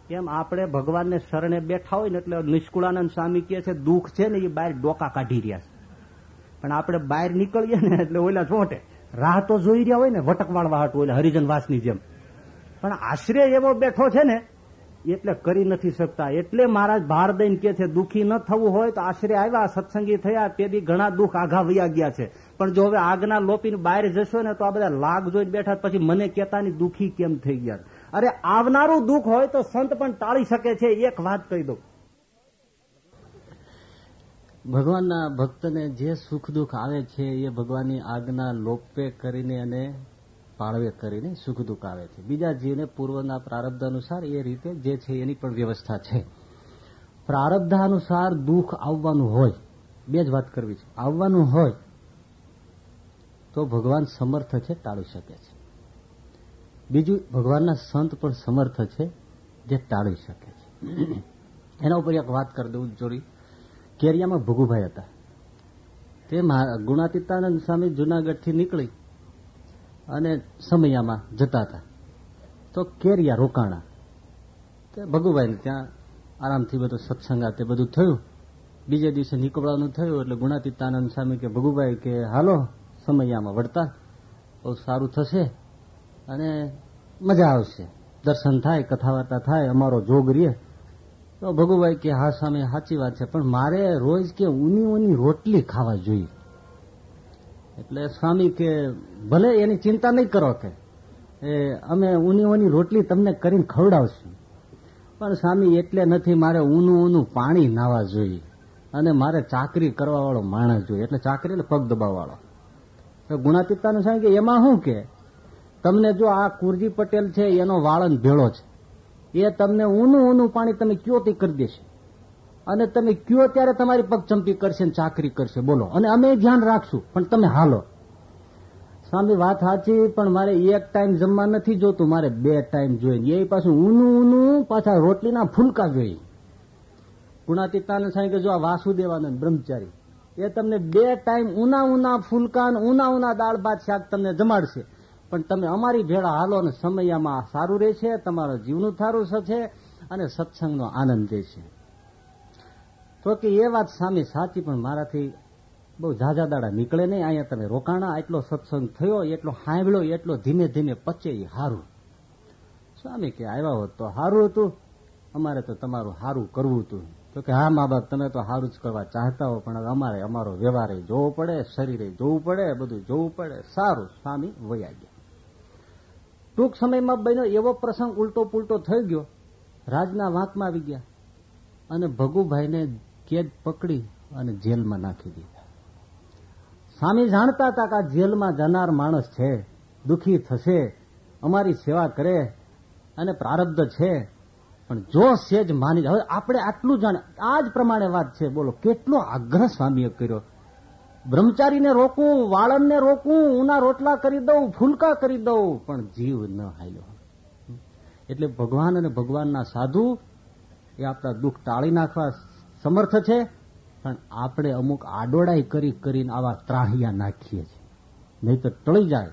કેમ આપણે ભગવાનને શરણે બેઠા હોય ને એટલે નિષ્કુળાનંદ સ્વામી કહે છે, દુઃખ છે ને એ બહાર ડોકા કાઢી રહ્યા છે. પણ આપણે બહાર નીકળીએ ને એટલે ઓલા ચોટે. રાહ તો જોઈ રહ્યા હોય ને, વટકવાળવા હતું હાટું ઓલા હરિજન વાસની જેમ. પણ આશ્રય એવો બેઠો છે ને, એટલે કરી નથી શકતા. એટલે મહારાજ ભાર દઈને કે છે, દુઃખી ન થવું હોય તો આશરે આવ્યા, સત્સંગી થયા તેથી ઘણા દુઃખ આઘા વયા ગયા છે. પણ જો હવે આગના લોપીને બહાર જશો ને, તો આ બધા લાગ જોઈને બેઠા પછી મને કેતાની દુઃખી કેમ થઈ ગયા અરે આવનારું દુઃખ હોય તો સંત પણ ટાળી શકે છે, એક વાત કહી દઉં. ભગવાનના ભક્તને જે સુખ દુઃખ આવે છે, એ ભગવાનની આજ્ઞા લોપે કરીને અને પાળવે કરીને સુખ દુઃખ આવે છે. બીજા જીવને પૂર્વના પ્રારબ્ધ અનુસાર એ રીતે જે છે એની પણ વ્યવસ્થા છે. પ્રારબ્ધ અનુસાર દુઃખ આવવાનું હોય, બે જ વાત કરવી છે. આવવાનું હોય તો ભગવાન સમર્થ છે, ટાળી શકે છે. બીજું, ભગવાનના સંત પણ સમર્થ છે જે ટાળી શકે છે. એના ઉપર એક વાત કરી દઉં જોડી. કેરિયામાં ભગુભાઈ હતા. તે ગુણાતીતાનંદ સ્વામી જુનાગઢથી નીકળી અને સમયામાં જતા હતા. તો કેરિયા રોકાણા. તે ભગુભાઈને ત્યાં આરામથી બધું સત્સંગા તે બધું થયું. બીજે દિવસે નીકળવાનું થયું એટલે ગુણાતીતાનંદ સ્વામી કે, ભગુભાઈ કે, હાલો, સમયામાં વળતા. બહુ સારું થશે. અને મજા આવશે. દર્શન થાય કથા થાય, અમારો જોગ રહે. તો ભગુભાઈ કે, હા સામે સાચી વાત છે, પણ મારે રોજ કે ઊની ઊની રોટલી ખાવા જોઈએ. એટલે સ્વામી કે, ભલે એની ચિંતા નહીં કરો કે, એ અમે ઊની ઊની રોટલી તમને કરીને ખવડાવશું. પણ સ્વામી, એટલે નથી, મારે ઊનું ઊનું પાણી નાવા જોઈએ અને મારે ચાકરી કરવાવાળો માણસ જોઈએ. એટલે ચાકરી એટલે પગ દબાવવાળો ગુણાતીતાનું સ્વામી કે, એમાં શું કે? તમને જો આ કુરજી પટેલ છે, એનો વાળન ભેળો છે. એ તમને ઊનું ઊનું પાણી તમે કયો તે કરી દેશે? અને તમે કયો ત્યારે તમારી પગ ચંપી કરશે ને ચાકરી કરશે? બોલો. અને અમે ધ્યાન રાખશું, પણ તમે હાલો. સ્વામી વાત સાચી, પણ મારે એક ટાઈમ જમવા નથી જોતું, મારે બે ટાઈમ જોઈએ એ પાછું ઊનું ઊનું પાછા રોટલીના ફૂલકા જોઈએ ગુણાતીતાને સાંઈ કે જો આ વાસુદેવાનંદ બ્રહ્મચારી, એ તમને બે ટાઈમ ઉના ઉના ફૂલકા ઉના ઉના દાળ ભાત શાક તમને જમાડશે. પણ તમે અમારી ભેળા હાલો ને સમયમાં સારું રહેશે તમારો જીવનું સારું થશે અને સત્સંગનો આનંદ રહે છે. તો કે એ વાત સામે સાચી, પણ મારાથી બહુ ઝાઝા દાડા નીકળે નહીં. અહીંયા તમે રોકાણા, એટલો સત્સંગ થયો, એટલો સાંભળ્યો એટલો ધીમે ધીમે પચે એ સારું સ્વામી કે આવ્યા હોત તો સારું હતું. અમારે તો તમારું સારું કરવું હતું. તો કે હા, મા બાપ, તમે તો સારું જ કરવા ચાહતા હો, પણ અમારે અમારો વ્યવહારે જોવો પડે, શરીરે જોવું પડે, બધું જોવું પડે. સારું, સ્વામી વયા ગયા. ટૂંક સમયમાં બન્યો, એવો પ્રસંગ ઉલટો પુલટો થઈ ગયો. રાજના વાંકમાં આવી ગયા અને ભગુભાઈને કેદ પકડી અને જેલમાં નાખી દીધા. સ્વામી જાણતા હતા કે આ જેલમાં જનાર માણસ છે, દુઃખી થશે, અમારી સેવા કરે અને પ્રારબ્ધ છે. પણ જો સેજ માની હવે આપણે આટલું જાણે આ જ પ્રમાણે વાત છે. બોલો, કેટલો આગ્રહ સ્વામીએ કર્યો. બ્રહ્મચારીને રોકું વાળંદને રોકવું ઉના રોટલા કરી દઉં, ફૂલકા કરી દઉં, પણ જીવ ન હાલ્યો. એટલે ભગવાન અને ભગવાનના સાધુ એ આપણા દુઃખ ટાળી નાખવા સમર્થ છે, પણ આપણે અમુક આડોડાઈ કરી કરીને આવા ત્રાહિયા નાખીએ છીએ. નહીં તો ટળી જાય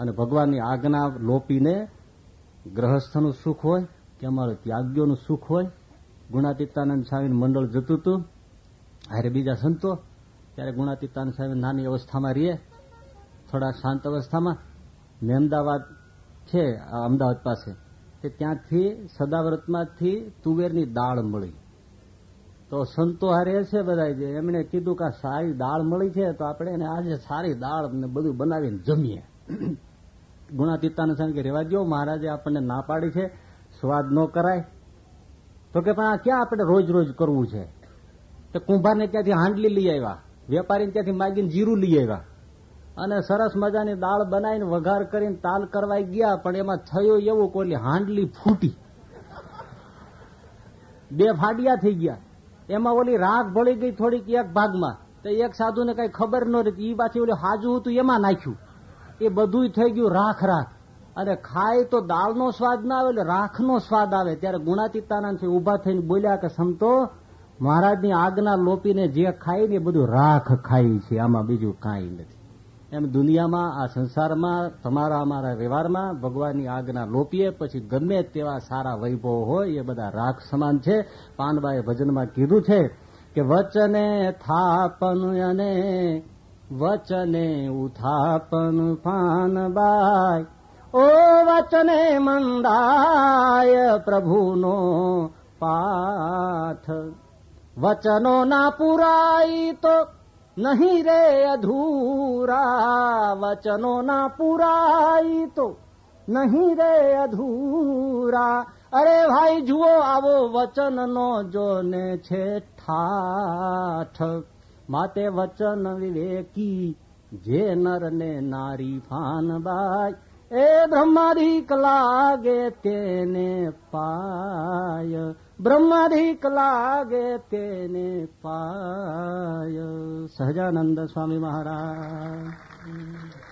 અને ભગવાનની આજ્ઞા લોપીને ગ્રહસ્થનું સુખ હોય કે અમારું ત્યાગ્યોનું સુખ હોય, ગુણાતીતાનંદ સ્વામી મંડળ જતું હતું અરે બીજા સંતો ત્યારે ગુણાતીતાન સાહેબ નાની અવસ્થામાં રહીએ થોડા શાંત અવસ્થામાં. ને અમદાવાદ છે અમદાવાદ પાસે. તે ત્યાંથી સદાવ્રતમાંથી તુવેરની દાળ મળી. તો સંતો હારે છે બધા જે, એમણે કીધું કે સારી દાળ મળી છે, તો આપણે એને આજે સારી દાળ ને બધું બનાવીને જમીએ. ગુણાતીતાને સ્વામી કે, રેવા દો મહારાજે આપણને ના પાડી છે, સ્વાદ ન કરાય. તો કે, પણ આ ક્યાં આપણે રોજ રોજ કરવું છે? તો કુંભારને ત્યાંથી હાંડલી લઈ આવ્યા? વેપારીને ત્યાંથી માગીને જીરું લઈ આવ્યા. અને સરસ મજાની દાળ બનાવીને વઘાર કરીને તાલ કરવાઈ ગયા, પણ એમાં થયો એવું કોઈ હાંડલી ફૂટી. બે ફાડિયા થઈ ગયા. એમાં ઓલી રાખ ભળી ગઈ થોડીક એક ભાગમાં. તો એક સાધુને કઈ ખબર ન રહી એ પાછી ઓલું હાજુ હતું, એમાં નાખ્યું. એ બધું થઈ ગયું રાખ રાખ. અને ખાય તો દાળનો સ્વાદ ના આવે, એટલે રાખનો સ્વાદ આવે. ત્યારે ગુણાતીતાનંદ ઊભા થઈને બોલ્યા કે સમતો મહારાજની આજ્ઞા લોપીને જે ખાય ને એ બધું રાખ ખાય છે, આમાં બીજું કાંઈ નથી. એમ દુનિયામાં, આ સંસારમાં, તમારા, અમારા વ્યવહારમાં ભગવાનની આજ્ઞા લોપીએ, પછી ગમે તેવા સારા વૈભવ હોય, એ બધા રાખ સમાન છે. પાનબાએ ભજનમાં કીધું છે કે, વચને થાપન અને વચને ઉથાપન પાનબાય. ઓ વચને મંદાય પ્રભુનો પાઠ. વચનો ના પુરાઈ તો નહીં રે અધૂરા. વચનો ના પુરાઈ તો નહીં રે અધૂરા. અરે ભાઈ, જુઓ આવો વચનનો જોને છે ઠાઠ માતે વચન વિવેકી, જે નર ને નારી ફાનબાઈ. એ બ્રહ્માધિક લાગે તેને પાય. બ્રહ્માધિક લાગે તેને પાય. સહજાનંદ સ્વામી મહારાજ.